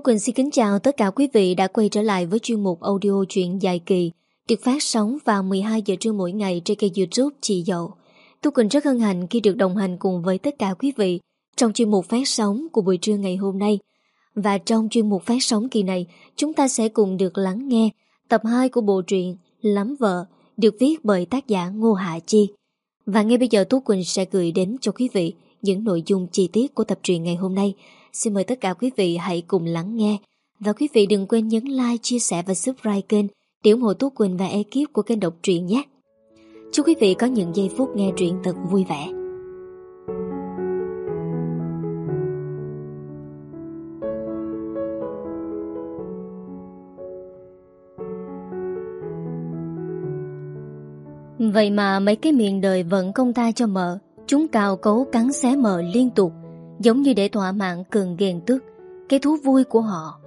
Tú Quỳnh xin kính chào tất cả quý vị đã quay trở lại với chuyên mục audio truyện dài kỳ được phát sóng vào 12 giờ trưa mỗi ngày trên kênh youtube Chị Dậu. Thu Quỳnh rất hân hạnh khi được đồng hành cùng với tất cả quý vị trong chuyên mục phát sóng của buổi trưa ngày hôm nay. Và trong chuyên mục phát sóng kỳ này, chúng ta sẽ cùng được lắng nghe tập 2 của bộ truyện Lắm Vợ được viết bởi tác giả Ngô Hạ Chi. Và ngay bây giờ Tú Quỳnh sẽ gửi đến cho quý vị những nội dung chi tiết của tập truyện ngày hôm nay. Xin mời tất cả quý vị hãy cùng lắng nghe. Và quý vị đừng quên nhấn like, chia sẻ và subscribe kênh để ủng hộ Tú Quỳnh và ekip của kênh độc truyện nhé. Chúc quý vị có những giây phút nghe truyện thật vui vẻ. Vậy mà mấy cái miệng đời vẫn công ta cho mợ Chúng cào cấu cắn xé mợ liên tục Giống như để thỏa mãn cường ghen tức, Cái thú vui của họ.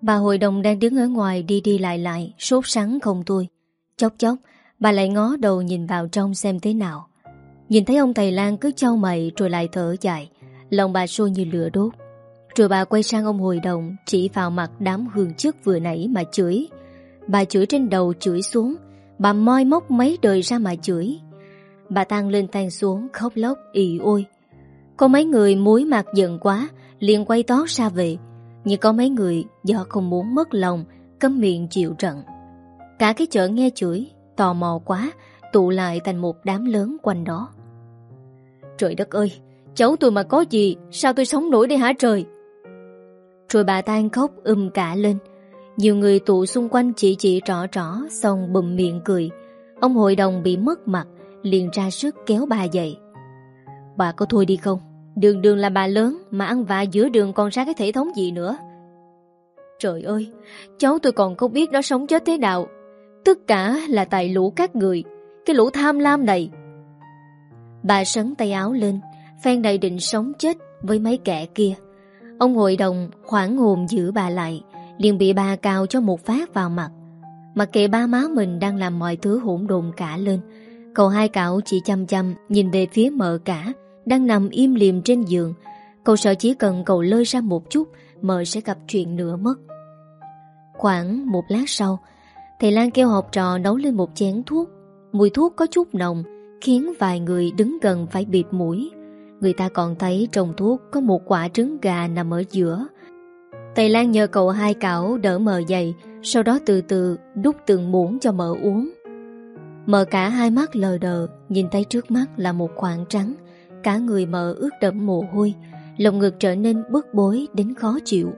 Bà hội đồng đang đứng ở ngoài đi đi lại lại, Sốt sắng không thôi. Chốc chốc, Bà lại ngó đầu nhìn vào trong xem thế nào. Nhìn thấy ông thầy Lan cứ trao mày Rồi lại thở dài, Lòng bà sôi như lửa đốt. Rồi bà quay sang ông hội đồng Chỉ vào mặt đám hương chức vừa nãy mà chửi. Bà chửi trên đầu chửi xuống, Bà moi móc mấy đời ra mà chửi. Bà tăng lên tan xuống, khóc lóc, ì ôi. Có mấy người muối mặt giận quá, liền quay tót ra về. Nhưng có mấy người, do không muốn mất lòng, Cấm miệng chịu trận. Cả cái chợ nghe chửi, Tò mò quá, Tụ lại thành một đám lớn quanh đó. Trời đất ơi, Cháu tôi mà có gì, Sao tôi sống nổi đây hả trời? Rồi bà tan khóc um cả lên. Nhiều người tụ xung quanh chỉ chỉ trỏ trỏ, Xong bùm miệng cười. Ông hội đồng bị mất mặt, Liền ra sức kéo bà dậy. Bà có thôi đi không? Đường đường là bà lớn Mà ăn vạ giữa đường còn ra cái thể thống gì nữa? Trời ơi Cháu tôi còn không biết nó sống chết thế nào. Tất cả là tại lũ các người Cái lũ tham lam này. Bà sấn tay áo lên Phen này định sống chết Với mấy kẻ kia. Ông hội đồng khoảng hồn giữ bà lại liền bị bà cào cho một phát vào mặt. Mặc kệ ba má mình đang làm mọi thứ hỗn độn cả lên, cậu hai cậu chỉ chăm chăm nhìn về phía mợ cả, đang nằm im liềm trên giường. Cậu sợ chỉ cần cậu lơi ra một chút, mợ sẽ gặp chuyện nữa mất. Khoảng một lát sau, thầy Lan kêu học trò nấu lên một chén thuốc. Mùi thuốc có chút nồng, khiến vài người đứng gần phải bịt mũi. Người ta còn thấy trong thuốc có một quả trứng gà nằm ở giữa, thầy Lan nhờ cậu hai cảo đỡ mờ dậy Sau đó từ từ đút từng muỗng cho mờ uống Mờ cả hai mắt lờ đờ Nhìn thấy trước mắt là một khoảng trắng Cả người mờ ướt đẫm mồ hôi, Lồng ngực trở nên bức bối đến khó chịu.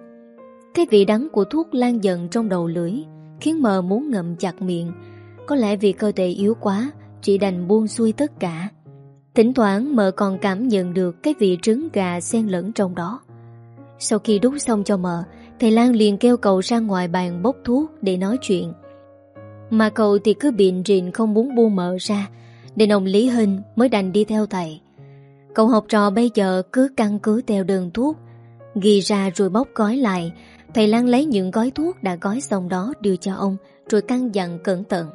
Cái vị đắng của thuốc lan dần trong đầu lưỡi, Khiến mờ muốn ngậm chặt miệng. Có lẽ vì cơ thể yếu quá, Chỉ đành buông xuôi tất cả. Thỉnh thoảng mờ còn cảm nhận được Cái vị trứng gà xen lẫn trong đó. Sau khi đút xong cho mợ Thầy Lan liền kêu cậu ra ngoài bàn bốc thuốc để nói chuyện. Mà cậu thì cứ biện rịn không muốn buông mợ ra, Nên ông Lý Hình mới đành đi theo thầy. Cậu học trò bây giờ cứ căn cứ theo đơn thuốc. Ghi ra rồi bóc gói lại. Thầy Lan lấy những gói thuốc đã gói xong đó đưa cho ông, Rồi căn dặn cẩn thận.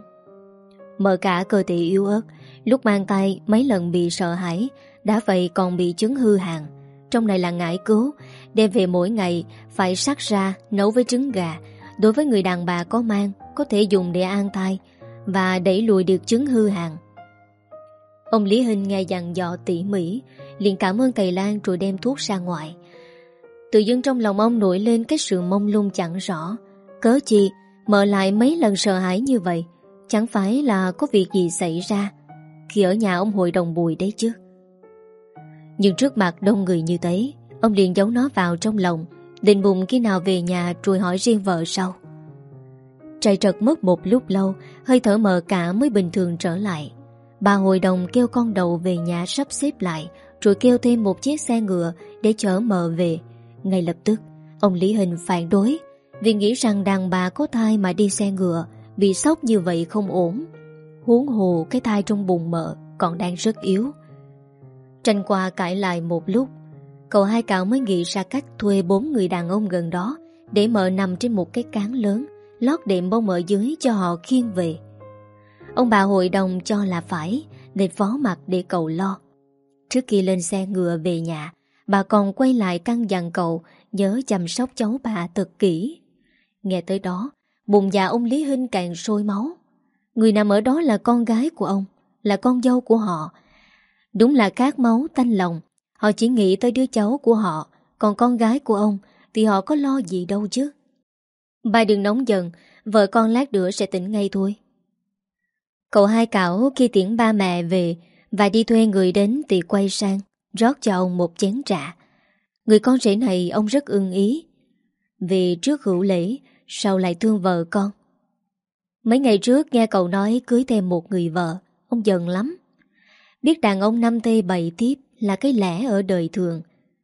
Mở cả cơ thể yếu ớt, Lúc mang tay mấy lần bị sợ hãi, Đã vậy còn bị chứng hư hàng Trong này là ngải cứu, Đem về mỗi ngày Phải sắc ra, nấu với trứng gà. Đối với người đàn bà có mang, Có thể dùng để an thai Và đẩy lùi được chứng hư hàng Ông Lý Hình nghe dặn dò tỉ mỉ, liền cảm ơn thầy Lan rồi đem thuốc ra ngoài. Tự dưng trong lòng ông nổi lên cái sự mông lung chẳng rõ. Cớ chi, Mở lại mấy lần sợ hãi như vậy, Chẳng phải là có việc gì xảy ra, Khi ở nhà ông hội đồng bùi đấy chứ. Nhưng trước mặt đông người như thế, Ông liền giấu nó vào trong lòng, Định bụng khi nào về nhà rồi hỏi riêng vợ sau. Trầy trật mất một lúc lâu, Hơi thở mờ cả mới bình thường trở lại. Bà hội đồng kêu con đầu về nhà sắp xếp lại Rồi kêu thêm một chiếc xe ngựa Để chở mờ về. Ngay lập tức Ông Lý Hình phản đối Vì nghĩ rằng đàn bà có thai mà đi xe ngựa Bị sốc như vậy không ổn. Huống hồ cái thai trong bụng mợ Còn đang rất yếu. Tranh qua cãi lại một lúc Cậu hai cậu mới nghĩ ra cách thuê bốn người đàn ông gần đó để mợ nằm trên một cái cán lớn, lót đệm bông mợ dưới cho họ khiêng về. Ông bà hội đồng cho là phải, để phó mặt để cậu lo. Trước khi lên xe ngựa về nhà, bà còn quay lại căn dặn cậu Nhớ chăm sóc cháu bà thật kỹ. Nghe tới đó Bụng già ông Lý Hinh càng sôi máu. Người nằm ở đó là con gái của ông Là con dâu của họ. Đúng là cát máu tanh lòng Họ chỉ nghĩ tới đứa cháu của họ. Còn con gái của ông Thì họ có lo gì đâu chứ? Bà đừng nóng giận Vợ con lát nữa sẽ tỉnh ngay thôi. Cậu hai cảo khi tiễn ba mẹ về Và đi thuê người đến thì quay sang, Rót cho ông một chén trà. Người con rể này, ông rất ưng ý, Vì trước hữu lễ, Sau lại thương vợ con. Mấy ngày trước, nghe cậu nói Cưới thêm một người vợ, Ông giận lắm. Biết đàn ông năm tê bậy tiếp Là cái lẽ ở đời thường,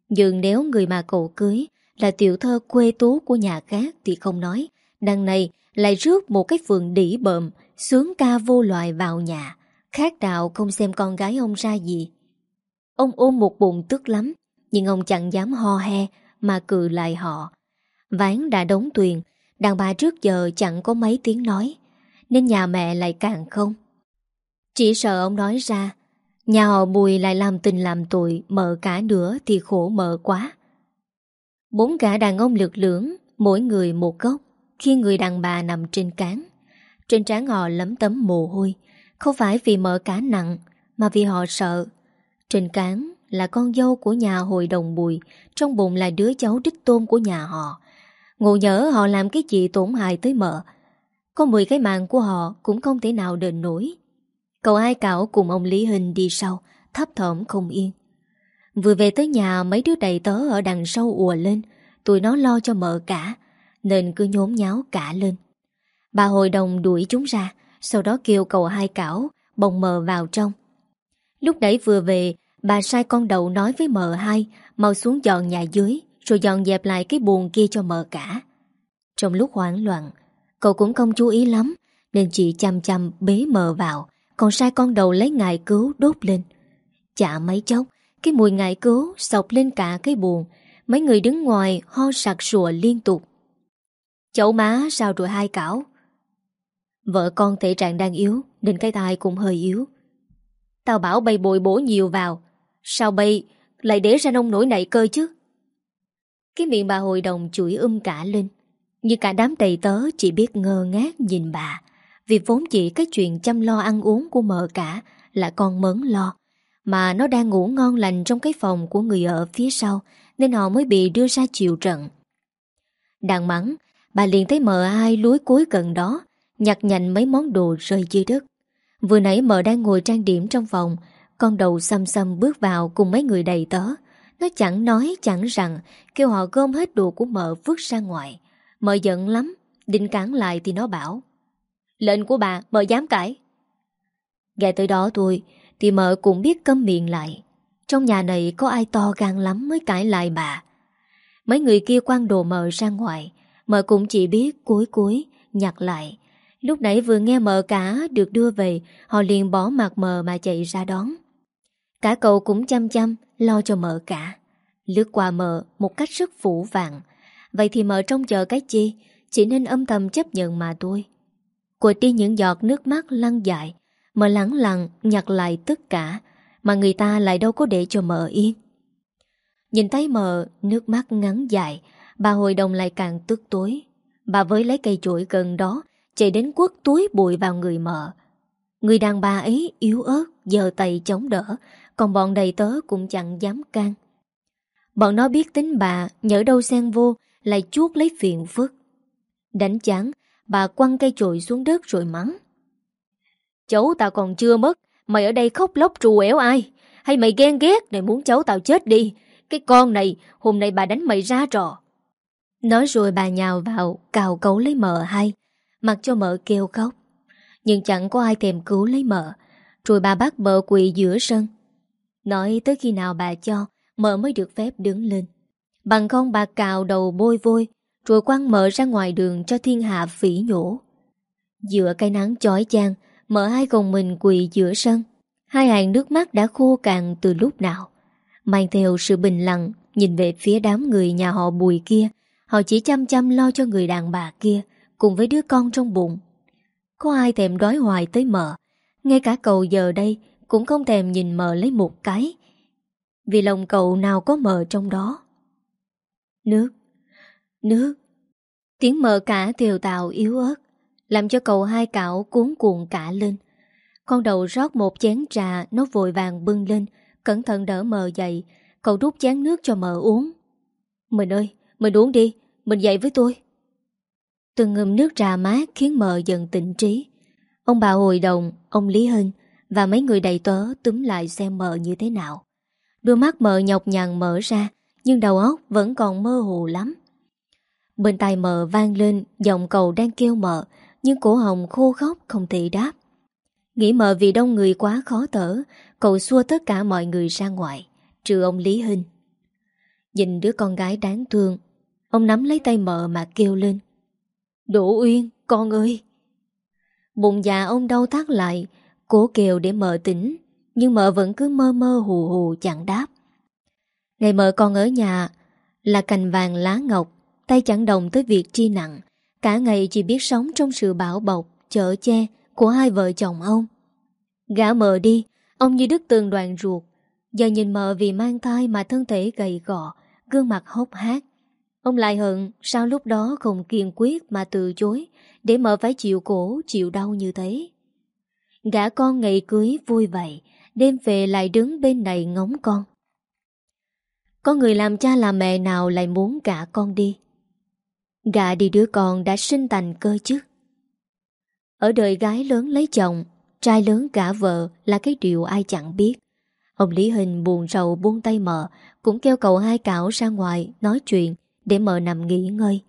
Nhưng nếu người mà cậu cưới Là tiểu thơ quê tú của nhà khác Thì không nói. Đằng này lại rước một cái vườn đỉ bợm Sướng ca vô loại vào nhà, Khác đạo không xem con gái ông ra gì. Ông ôm một bụng tức lắm, Nhưng ông chẳng dám ho he Mà cự lại họ. Ván đã đóng tuyền, Đàn bà trước giờ chẳng có mấy tiếng nói, Nên nhà mẹ lại càng không. Chỉ sợ ông nói ra, Nhà họ Bùi lại làm tình làm tội, Mợ cả nữa thì khổ mợ quá. Bốn cả đàn ông lực lưỡng, Mỗi người một gốc Khi người đàn bà nằm trên cán trên trán họ lấm tấm mồ hôi. Không phải vì mợ cả nặng, Mà vì họ sợ. Trên cán là con dâu của nhà hội đồng Bùi, Trong bụng là đứa cháu đích tôn của nhà họ. Ngộ nhỡ họ làm cái gì tổn hại tới mợ. Có 10 cái mạng của họ Cũng không thể nào đền nổi. Cậu ai cảo cùng ông Lý Hình đi sau, Thấp thỏm không yên. Vừa về tới nhà, mấy đứa đầy tớ ở đằng sau ùa lên. Tụi nó lo cho mợ cả, Nên cứ nhốn nháo cả lên. Bà hội đồng đuổi chúng ra, Sau đó kêu cầu hai cảo, Bồng mờ vào trong. Lúc nãy vừa về, Bà sai con đầu nói với mờ hai, Mau xuống dọn nhà dưới, Rồi dọn dẹp lại cái buồn kia cho mờ cả. Trong lúc hoảng loạn, Cậu cũng không chú ý lắm, Nên chị chăm chăm bế mờ vào, còn sai con đầu lấy ngại cứu đốt lên. Chả mấy chốc, Cái mùi ngại cứu sọc lên cả cái buồn Mấy người đứng ngoài ho sặc sụa liên tục. Chậu má sao rồi hai cảo? Vợ con thể trạng đang yếu Nên cái tai cũng hơi yếu. Tao bảo bay bồi bổ nhiều vào. Sao bay? Lại để ra nông nổi nảy cơ chứ? Cái miệng bà hội đồng chửi um cả lên. Như cả đám đầy tớ chỉ biết ngơ ngác nhìn bà. Vì vốn chỉ cái chuyện chăm lo ăn uống của mợ cả là con mớn lo. Mà nó đang ngủ ngon lành trong cái phòng của người ở phía sau nên họ mới bị đưa ra chịu trận. Đàn mắng, bà liền thấy mợ ai lúi cuối gần đó, nhặt nhạnh mấy món đồ rơi dưới đất. Vừa nãy mợ đang ngồi trang điểm trong phòng, con đầu xăm xăm bước vào cùng mấy người đầy tớ. Nó chẳng nói chẳng rằng, kêu họ gom hết đồ của mợ vứt ra ngoài. Mợ giận lắm, định cản lại thì nó bảo. Lệnh của bà mợ dám cãi Nghe tới đó thôi Thì mợ cũng biết câm miệng lại Trong nhà này có ai to gan lắm Mới cãi lại bà Mấy người kia quăng đồ mợ ra ngoài Mợ cũng chỉ biết cuối cuối Nhặt lại Lúc nãy vừa nghe mợ cả được đưa về, Họ liền bỏ mặt mờ mà chạy ra đón. Cả cậu cũng chăm chăm Lo cho mợ cả. Lướt qua mợ một cách rất phủ vàng. Vậy thì mợ trông chờ cái chi? Chỉ nên âm thầm chấp nhận mà thôi. Cuộc đi những giọt nước mắt lăn dài. Mờ lắng lặng nhặt lại tất cả, Mà người ta lại đâu có để cho mờ yên. Nhìn thấy mờ, Nước mắt ngắn dài, Bà hồi đồng lại càng tức tối. Bà với lấy cây chuỗi gần đó Chạy đến quất túi bụi vào người mờ Người đàn bà ấy yếu ớt Giờ tay chống đỡ, Còn bọn đầy tớ cũng chẳng dám can. Bọn nó biết tính bà, Nhỡ đâu xen vô, Lại chuốt lấy phiền phức. Đánh chán, Bà quăng cây chổi xuống đất rồi mắng. Cháu tao còn chưa mất, Mày ở đây khóc lóc trù ẻo ai? Hay mày ghen ghét để muốn cháu tao chết đi? Cái con này, Hôm nay bà đánh mày ra trò. Nói rồi bà nhào vào, Cào cấu lấy mờ hai Mặc cho mợ kêu khóc Nhưng chẳng có ai thèm cứu lấy mợ Rồi bà bắt mợ quỳ giữa sân Nói tới khi nào bà cho Mợ mới được phép đứng lên Bằng không bà cào đầu bôi vôi rồi quăng mợ ra ngoài đường cho thiên hạ phỉ nhổ. Giữa cây nắng chói chang, mợ hai gồng mình quỳ giữa sân. Hai hàng nước mắt đã khô cạn từ lúc nào. Mang theo sự bình lặng, nhìn về phía đám người nhà họ bùi kia, họ chỉ chăm chăm lo cho người đàn bà kia, cùng với đứa con trong bụng. Có ai thèm đói hoài tới mợ, ngay cả cậu giờ đây cũng không thèm nhìn mợ lấy một cái. Vì lòng cậu nào có mờ trong đó. Nước Nước Tiếng mờ cả tiều tạo yếu ớt Làm cho cậu hai cảo cuốn cuộn cả lên Con đầu rót một chén trà Nó vội vàng bưng lên Cẩn thận đỡ mờ dậy Cậu đút chén nước cho mờ uống Mình ơi, mình uống đi Mình dậy với tôi Từng ngâm nước trà mát khiến mờ dần tỉnh trí. Ông bà hội đồng, ông Lý hưng Và mấy người đầy tớ túm lại xem mờ như thế nào. Đôi mắt mờ nhọc nhằn mở ra Nhưng đầu óc vẫn còn mơ hồ lắm. Bên tai mờ vang lên Giọng cầu đang kêu mờ Nhưng cổ hồng khô khóc không thể đáp. Nghĩ mờ vì đông người quá khó thở Cậu xua tất cả mọi người ra ngoài Trừ ông Lý Hinh Nhìn đứa con gái đáng thương Ông nắm lấy tay mợ mà kêu lên. Đỗ Uyên, con ơi. Bụng già ông đau thắt lại Cố kêu để mợ tỉnh Nhưng mợ vẫn cứ mơ mơ hù hù chẳng đáp. Ngày mợ con ở nhà Là cành vàng lá ngọc Tay chẳng đồng tới việc chi nặng Cả ngày chỉ biết sống trong sự bảo bọc Chở che của hai vợ chồng ông. Gã mợ đi Ông như đứt tường đoàn ruột Giờ nhìn mợ vì mang thai mà thân thể gầy gò Gương mặt hốc hát Ông lại hận sao lúc đó không kiên quyết mà từ chối Để mợ phải chịu cổ, chịu đau như thế? Gã con ngày cưới vui vậy Đêm về lại đứng bên này ngóng con. Có người làm cha làm mẹ nào lại muốn gã con đi? Gã đi đứa con đã sinh thành cơ chứ? Ở đời gái lớn lấy chồng, Trai lớn cả vợ là cái điều ai chẳng biết. Ông Lý Hình buồn rầu buông tay mợ Cũng kêu cậu hai cảo ra ngoài Nói chuyện để mợ nằm nghỉ ngơi.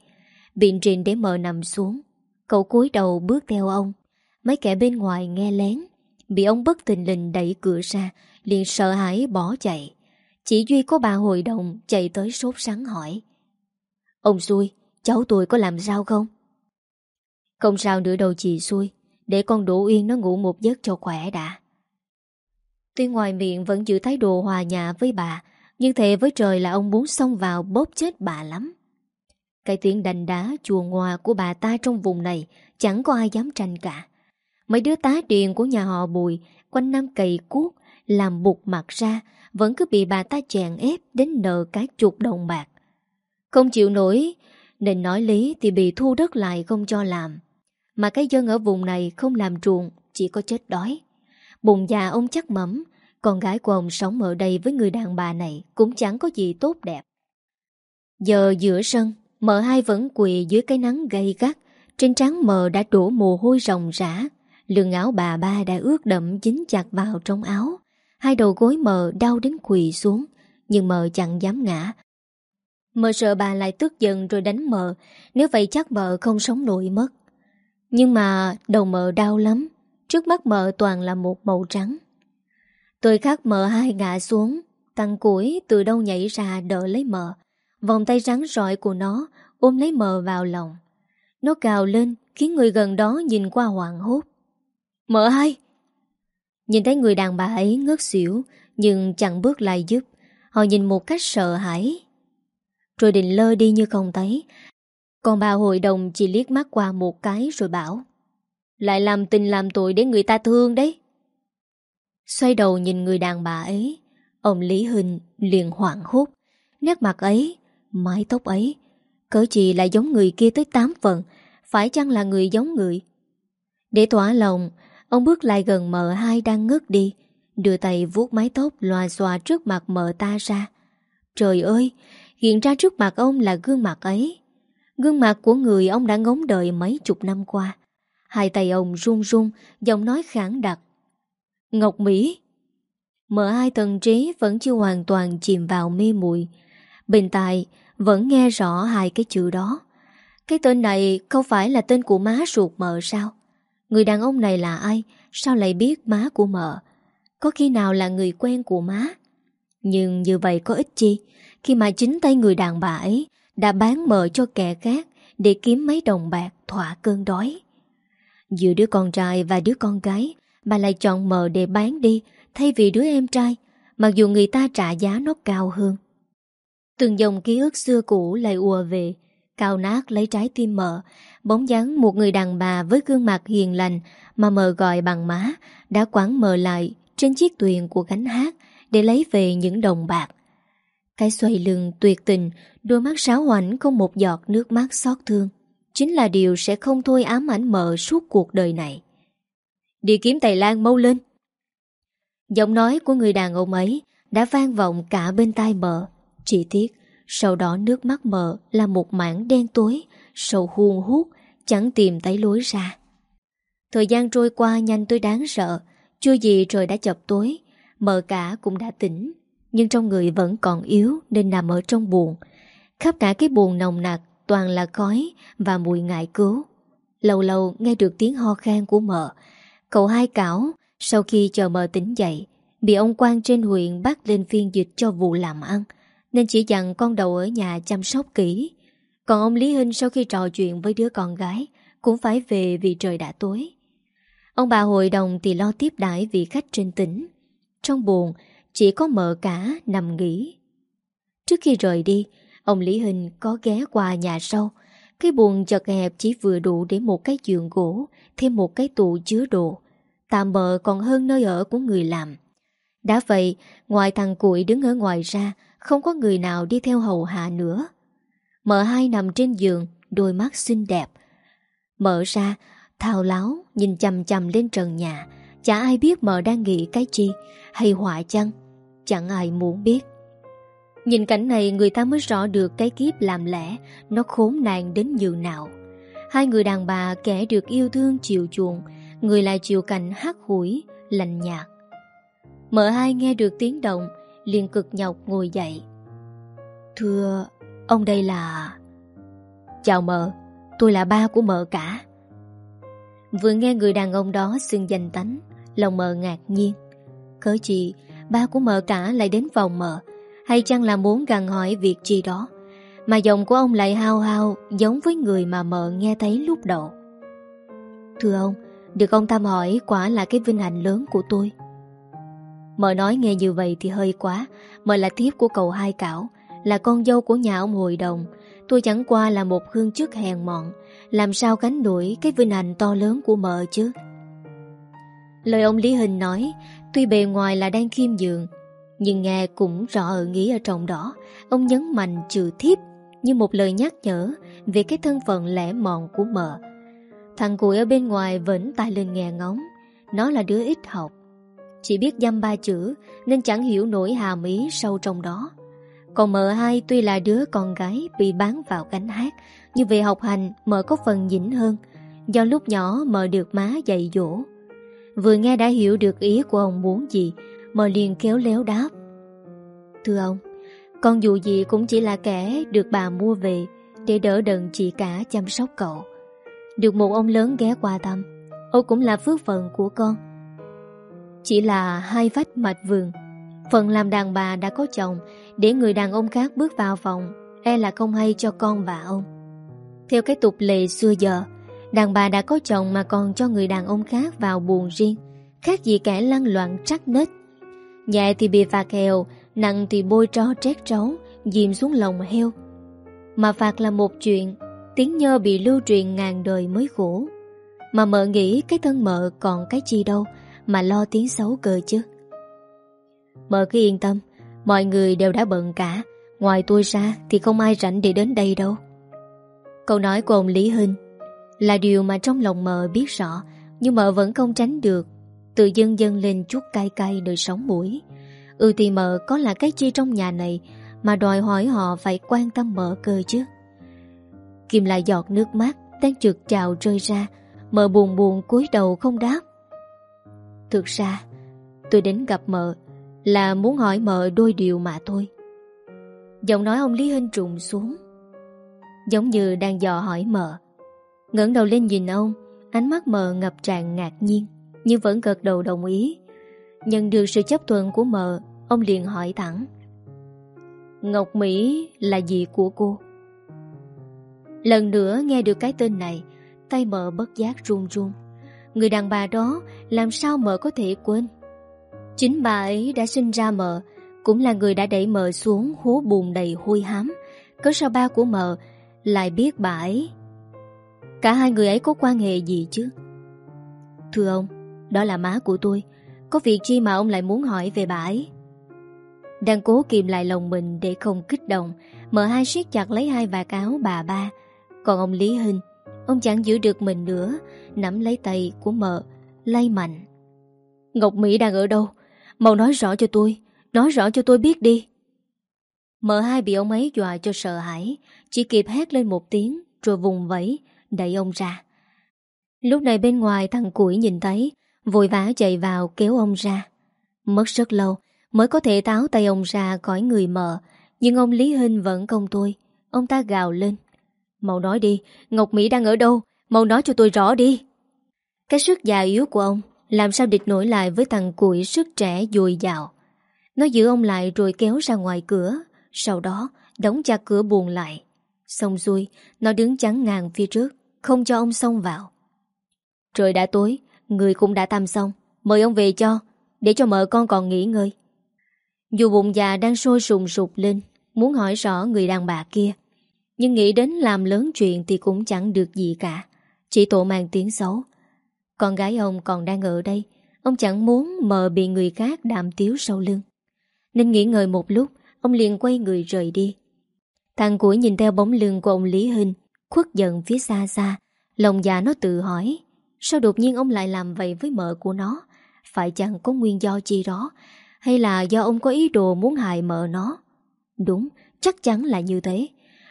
Biện trình để mợ nằm xuống. Cậu cúi đầu bước theo ông. Mấy kẻ bên ngoài nghe lén. Bị ông bất tình lình đẩy cửa ra, liền sợ hãi bỏ chạy. Chỉ duy có bà hội đồng Chạy tới sốt sắng hỏi. Ông xui, Cháu tôi có làm sao không? Không sao nữa đâu chị xui. Để con Đỗ Uyên nó ngủ một giấc cho khỏe đã. Tuy ngoài miệng vẫn giữ thái độ hòa nhã với bà nhưng thề với trời là ông muốn xông vào bóp chết bà lắm. Cái tiếng đành đá chùa ngoà của bà ta trong vùng này Chẳng có ai dám tranh cả. Mấy đứa tá điền của nhà họ Bùi Quanh năm cày cuốc, Làm bụt mặt ra, Vẫn cứ bị bà ta chèn ép Đến nợ cái chục đồng bạc. Không chịu nổi, Nên nói lý thì bị thu đất lại không cho làm. Mà cái dân ở vùng này không làm ruộng, Chỉ có chết đói. Bụng già ông chắc mẩm con gái của ông sống ở đây với người đàn bà này Cũng chẳng có gì tốt đẹp. Giờ giữa sân Mợ hai vẫn quỳ dưới cái nắng gay gắt, Trên trán mờ đã đổ mồ hôi ròng rã, Lưng áo bà ba đã ướt đậm dính chặt vào trong áo. Hai đầu gối mờ đau đến quỳ xuống, Nhưng mờ chẳng dám ngã. Mờ sợ bà lại tức giận rồi đánh mờ, Nếu vậy chắc mờ không sống nổi mất. Nhưng mà đầu mờ đau lắm, Trước mắt mờ toàn là một màu trắng. Tôi khắc mờ hai ngã xuống Tăng củi từ đâu nhảy ra đỡ lấy mờ. Vòng tay rắn rọi của nó Ôm lấy mờ vào lòng. Nó cào lên, khiến người gần đó nhìn qua hoảng hốt. Mợ hai! Nhìn thấy người đàn bà ấy ngớt xỉu, Nhưng chẳng bước lại giúp. Họ nhìn một cách sợ hãi. Rồi định lơ đi như không thấy. Còn bà hội đồng chỉ liếc mắt qua một cái rồi bảo, Lại làm tình làm tội để người ta thương đấy. Xoay đầu nhìn người đàn bà ấy. Ông Lý Hình liền hoảng hốt. Nét mặt ấy, Mái tóc ấy Cỡ chị lại giống người kia tới 8 phần, Phải chăng là người giống người? Để tỏa lòng, Ông bước lại gần mợ hai đang ngất đi, Đưa tay vuốt mái tóc loà xòa trước mặt mợ ta ra. Trời ơi, Hiện ra trước mặt ông là gương mặt ấy. Gương mặt của người ông đã ngóng đợi mấy chục năm qua. Hai tay ông run run, Giọng nói khẳng đặc. Ngọc Mỹ. Mở ai thần trí vẫn chưa hoàn toàn chìm vào mê muội. Bình tài vẫn nghe rõ hai cái chữ đó. Cái tên này không phải là tên của má ruột mợ sao? Người đàn ông này là ai? Sao lại biết má của mợ? Có khi nào là người quen của má? Nhưng như vậy có ích chi? Khi mà chính tay người đàn bà ấy Đã bán mợ cho kẻ khác Để kiếm mấy đồng bạc thỏa cơn đói. Giữa đứa con trai và đứa con gái Bà lại chọn mờ để bán đi, Thay vì đứa em trai, Mặc dù người ta trả giá nó cao hơn. Từng dòng ký ức xưa cũ lại ùa về Cao nát lấy trái tim mờ, Bóng dáng một người đàn bà với gương mặt hiền lành Mà mờ gọi bằng má Đã quán mờ lại trên chiếc thuyền của gánh hát Để lấy về những đồng bạc. Cái xoay lưng tuyệt tình, Đôi mắt sáo hoảnh không một giọt nước mắt xót thương, Chính là điều sẽ không thôi ám ảnh mờ suốt cuộc đời này. Đi kiếm Tài Lan mau lên. Giọng nói của người đàn ông ấy Đã vang vọng cả bên tai mợ. Chỉ tiếc, Sau đó nước mắt mợ là một mảng đen tối, Sầu huôn hút, Chẳng tìm thấy lối ra. Thời gian trôi qua nhanh tôi đáng sợ, Chưa gì trời đã chập tối, Mợ cả cũng đã tỉnh. Nhưng trong người vẫn còn yếu Nên nằm ở trong buồn Khắp cả cái buồn nồng nặc Toàn là khói và mùi ngại cứu. Lâu lâu nghe được tiếng ho khan của mợ Cậu hai cảo, Sau khi chờ mờ tỉnh dậy, Bị ông quan trên huyện bắt lên phiên dịch cho vụ làm ăn, Nên chỉ dặn con đầu ở nhà chăm sóc kỹ. Còn ông Lý Hinh sau khi trò chuyện với đứa con gái, Cũng phải về vì trời đã tối. Ông bà hội đồng thì lo tiếp đãi vị khách trên tỉnh. Trong buồn, Chỉ có mợ cả nằm nghỉ. Trước khi rời đi, Ông Lý Hình có ghé qua nhà sau. Cái buồn chật hẹp chỉ vừa đủ để một cái giường gỗ Thêm một cái tủ chứa đồ. Tạm bợ còn hơn nơi ở của người làm. Đã vậy, Ngoài thằng cuội đứng ở ngoài ra, Không có người nào đi theo hầu hạ nữa. Mợ hai nằm trên giường, Đôi mắt xinh đẹp. Mở ra, Thao láo, nhìn chầm chầm lên trần nhà. Chả ai biết mợ đang nghĩ cái chi, Hay họa chăng, Chẳng ai muốn biết. Nhìn cảnh này, người ta mới rõ được cái kiếp làm lẽ, Nó khốn nạn đến nhường nào. Hai người đàn bà kẻ được yêu thương chiều chuộng, Người lại chiều cảnh hắc hủi, Lạnh nhạt. Mợ hai nghe được tiếng động, liền cực nhọc ngồi dậy. Thưa, Ông đây là Chào mợ, Tôi là ba của mợ cả. Vừa nghe người đàn ông đó xưng danh tánh, Lòng mợ ngạc nhiên. Cớ chị, Ba của mợ cả lại đến phòng mợ, Hay chăng là muốn gằn hỏi việc gì đó? Mà giọng của ông lại hao hao, Giống với người mà mợ nghe thấy lúc đầu. Thưa ông, Được ông Tam hỏi quả là cái vinh hạnh lớn của tôi. Mợ nói nghe như vậy thì hơi quá, Mợ là thiếp của cậu hai cảo, Là con dâu của nhà ông hội đồng. Tôi chẳng qua là một hương chức hèn mọn, Làm sao gánh đuổi cái vinh hạnh to lớn của mợ chứ? Lời ông Lý Hình nói, Tuy bề ngoài là đang khiêm dường Nhưng nghe cũng rõ ở nghĩ ở trong đó. Ông nhấn mạnh trừ thiếp như một lời nhắc nhở Về cái thân phận lẻ mọn của mợ Thằng cùi ở bên ngoài vẫn tay lên nghe ngóng Nó là đứa ít học Chỉ biết dăm ba chữ Nên chẳng hiểu nổi hàm ý sâu trong đó còn mợ hai tuy là đứa con gái bị bán vào cánh hát, nhưng về học hành mợ có phần nhỉnh hơn, do lúc nhỏ mợ được má dạy dỗ. Vừa nghe đã hiểu được ý của ông muốn gì, mợ liền kéo léo đáp. Thưa ông, con dù gì cũng chỉ là kẻ được bà mua về để đỡ đần chị cả chăm sóc cậu. Được một ông lớn ghé qua thăm, ông cũng là phước phận của con. Chỉ là hai vách mạch vườn Phần làm đàn bà đã có chồng Để người đàn ông khác bước vào phòng E là không hay cho con và ông Theo cái tục lệ xưa giờ Đàn bà đã có chồng mà còn cho người đàn ông khác vào buồn riêng Khác gì kẻ lăn loạn trắc nết Nhẹ thì bị phạt hèo, Nặng thì bôi tro trét trấu Dìm xuống lòng heo. Mà phạt là một chuyện, Tiếng nhơ bị lưu truyền ngàn đời mới khổ. Mà mợ nghĩ cái thân mợ còn cái chi đâu, Mà lo tiếng xấu cơ chứ. Mợ cứ yên tâm, Mọi người đều đã bận cả, Ngoài tôi ra thì không ai rảnh để đến đây đâu. Câu nói của ông Lý Hinh Là điều mà trong lòng mợ biết rõ, Nhưng mợ vẫn không tránh được, Tự dưng dâng lên chút cay cay đời sống mũi. Ừ thì mợ có là cái chi trong nhà này Mà đòi hỏi họ phải quan tâm mợ cơ chứ. Kim lại giọt nước mắt Đang trượt trào rơi ra Mợ buồn buồn cúi đầu không đáp. Thực ra, Tôi đến gặp mợ là muốn hỏi mợ đôi điều mà thôi. Giọng nói ông Lý Hinh trùng xuống, Giống như đang dò hỏi mợ. Ngẩng đầu lên nhìn ông, Ánh mắt mợ ngập tràn ngạc nhiên, Nhưng vẫn gật đầu đồng ý. Nhận được sự chấp thuận của mợ Ông liền hỏi thẳng, Ngọc Mỹ là gì của cô? Lần nữa nghe được cái tên này, Tay mợ bất giác run run. Người đàn bà đó Làm sao mợ có thể quên? Chính bà ấy đã sinh ra mợ, Cũng là người đã đẩy mợ xuống hố bùn đầy hôi hám. Cớ sao ba của mợ Lại biết bà ấy? Cả hai người ấy có quan hệ gì chứ? Thưa ông, Đó là má của tôi. Có việc chi mà ông lại muốn hỏi về bà ấy? Đang cố kìm lại lòng mình để không kích động Mợ hai siết chặt lấy hai vạt áo bà ba. Còn ông Lý Hình Ông chẳng giữ được mình nữa Nắm lấy tay của mợ Lay mạnh. Ngọc Mỹ đang ở đâu? Mau nói rõ cho tôi Nói rõ cho tôi biết đi. Mợ hai bị ông ấy dọa cho sợ hãi Chỉ kịp hét lên một tiếng Rồi vùng vẫy Đẩy ông ra. Lúc này bên ngoài thằng củi nhìn thấy Vội vã chạy vào kéo ông ra. Mất rất lâu Mới có thể táo tay ông ra khỏi người mợ Nhưng ông Lý Hinh vẫn không tôi Ông ta gào lên. Màu nói đi, Ngọc Mỹ đang ở đâu? Màu nói cho tôi rõ đi. Cái sức già yếu của ông Làm sao địch nổi lại với thằng củi sức trẻ dồi dào. Nó giữ ông lại rồi kéo ra ngoài cửa. Sau đó, đóng chặt cửa buồn lại. Xong xuôi, Nó đứng chắn ngang phía trước, Không cho ông xông vào. Trời đã tối, Người cũng đã tắm xong. Mời ông về cho. Để cho mợ con còn nghỉ ngơi. Dù bụng già đang sôi sùng sụp lên, Muốn hỏi rõ người đàn bà kia. Nhưng nghĩ đến làm lớn chuyện Thì cũng chẳng được gì cả. Chỉ tổ mang tiếng xấu. Con gái ông còn đang ở đây. Ông chẳng muốn mờ bị người khác đàm tiếu sau lưng. Nên nghỉ ngơi một lúc, Ông liền quay người rời đi. Thằng củi nhìn theo bóng lưng của ông Lý Hình Khuất giận phía xa xa. Lòng già nó tự hỏi, Sao đột nhiên ông lại làm vậy với mợ của nó? Phải chẳng có nguyên do chi đó? Hay là do ông có ý đồ muốn hại mợ nó? Đúng, Chắc chắn là như thế.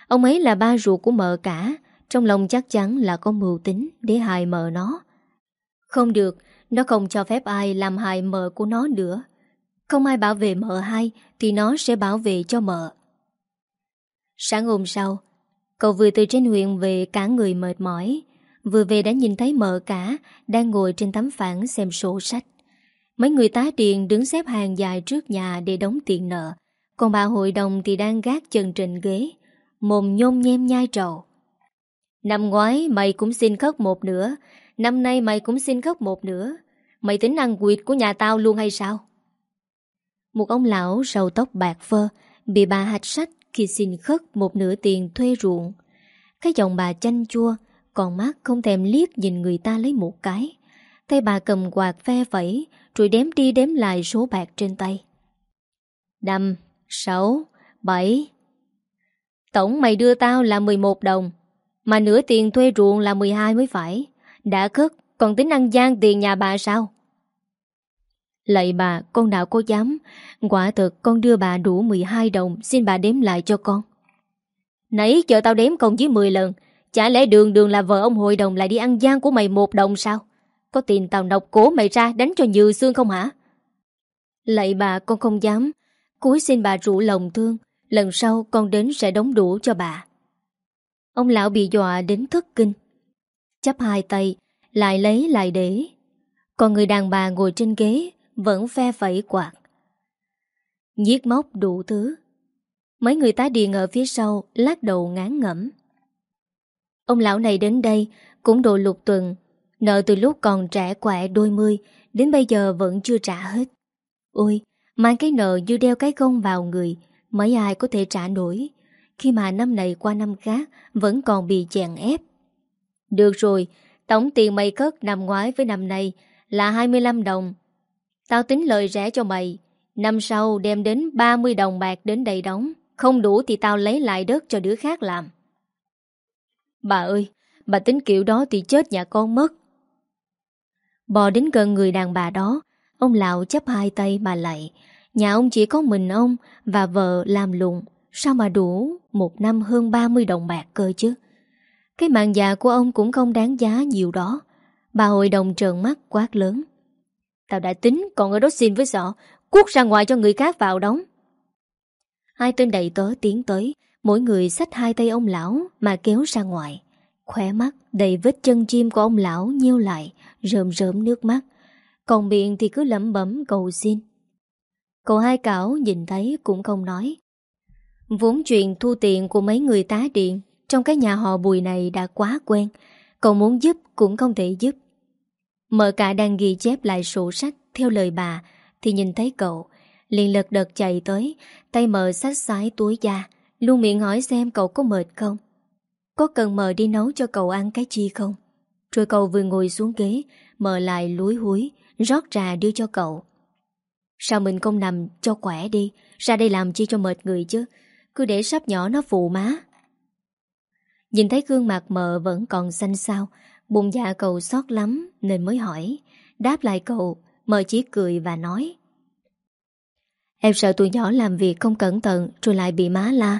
Ông ấy là ba ruột của mợ cả. Trong lòng chắc chắn là có mưu tính Để hại mợ nó. Không được, Nó không cho phép ai làm hại mợ của nó nữa. Không ai bảo vệ mợ hai Thì nó sẽ bảo vệ cho mợ. Sáng hôm sau, Cậu vừa từ trên huyện về cả người mệt mỏi. Vừa về đã nhìn thấy mợ cả Đang ngồi trên tấm phản xem sổ sách. Mấy người tá điền đứng xếp hàng dài trước nhà Để đóng tiền nợ. Còn bà hội đồng thì đang gác chân trên ghế, Mồm nhôm nhem nhai trầu. Năm ngoái, mày cũng xin khất một nửa. Năm nay mày cũng xin khất một nửa. Mày tính ăn quyệt của nhà tao luôn hay sao? Một ông lão sầu tóc bạc phơ, Bị bà hạch sách khi xin khất một nửa tiền thuê ruộng. Cái giọng bà chanh chua, còn mắt không thèm liếc nhìn người ta lấy một cái. Tay bà cầm quạt ve vẫy Rồi đếm đi đếm lại số bạc trên tay. Năm, sáu, bảy. Tổng mày đưa tao là 11 đồng Mà nửa tiền thuê ruộng là 12 mới phải. Đã cất Còn tính ăn gian tiền nhà bà sao? Lạy bà Con nào có dám. Quả thực con đưa bà đủ 12 đồng Xin bà đếm lại cho con. Nãy chờ tao đếm công dưới 10 lần Chả lẽ đường đường là vợ ông hội đồng lại đi ăn gian của mày một đồng sao? Có tiền tao nọc cổ mày ra đánh cho nhừ xương không hả? Lạy bà con không dám. Cúi xin bà rủ lòng thương. Lần sau con đến sẽ đóng đủ cho bà. Ông lão bị dọa đến thất kinh. Chấp hai tay, lại lấy lại để. Còn người đàn bà ngồi trên ghế vẫn phe phẩy quạt. Giết móc đủ thứ. Mấy người tá điền ở phía sau lát đầu ngán ngẩm. Ông lão này đến đây cũng độ lục tuần, nợ từ lúc còn trẻ quẹ đôi mươi, đến bây giờ vẫn chưa trả hết. Ôi, mang cái nợ như đeo cái gông vào người, mấy ai có thể trả nổi, khi mà năm này qua năm khác vẫn còn bị chèn ép. Được rồi, tổng tiền mày cất năm ngoái với năm nay là 25 đồng. Tao tính lời rẻ cho mày, năm sau đem đến 30 đồng bạc đến đầy đóng, không đủ thì tao lấy lại đất cho đứa khác làm. Bà ơi, bà tính kiểu đó thì chết nhà con mất. Bò đến gần người đàn bà đó, ông lão chấp hai tay bà lại. Nhà ông chỉ có mình ông và vợ làm lụng, sao mà đủ một năm hơn 30 đồng bạc cơ chứ. Cái mạng già của ông cũng không đáng giá nhiều đó. Bà hội đồng trợn mắt quát lớn. Tao đã tính còn ở đó xin với sọ, cuốc ra ngoài cho người khác vào đóng. Hai tên đầy tớ tiến tới, Mỗi người xách hai tay ông lão mà kéo ra ngoài. Khóe mắt đầy vết chân chim của ông lão nhiêu lại, rơm rớm nước mắt. Còn miệng thì cứ lẩm bẩm cầu xin. Cậu hai cảo nhìn thấy cũng không nói. Vốn chuyện thu tiền của mấy người tá điện trong cái nhà họ bùi này đã quá quen. Cậu muốn giúp cũng không thể giúp. Mợ cả đang ghi chép lại sổ sách theo lời bà thì nhìn thấy cậu. liền lật đật chạy tới, tay mợ sách sái túi da, Luôn miệng hỏi xem cậu có mệt không Có cần mợ đi nấu cho cậu ăn cái chi không rồi cậu vừa ngồi xuống ghế, mở lại lúi húi, Rót trà đưa cho cậu. Sao mình không nằm cho khỏe đi? Ra đây làm chi cho mệt người chứ? Cứ để sắp nhỏ nó phụ má. Nhìn thấy gương mặt mợ vẫn còn xanh xao, Bụng dạ cậu xót lắm Nên mới hỏi. Đáp lại cậu Mợ chỉ cười và nói. Em sợ tụi nhỏ làm việc không cẩn thận Rồi lại bị má la.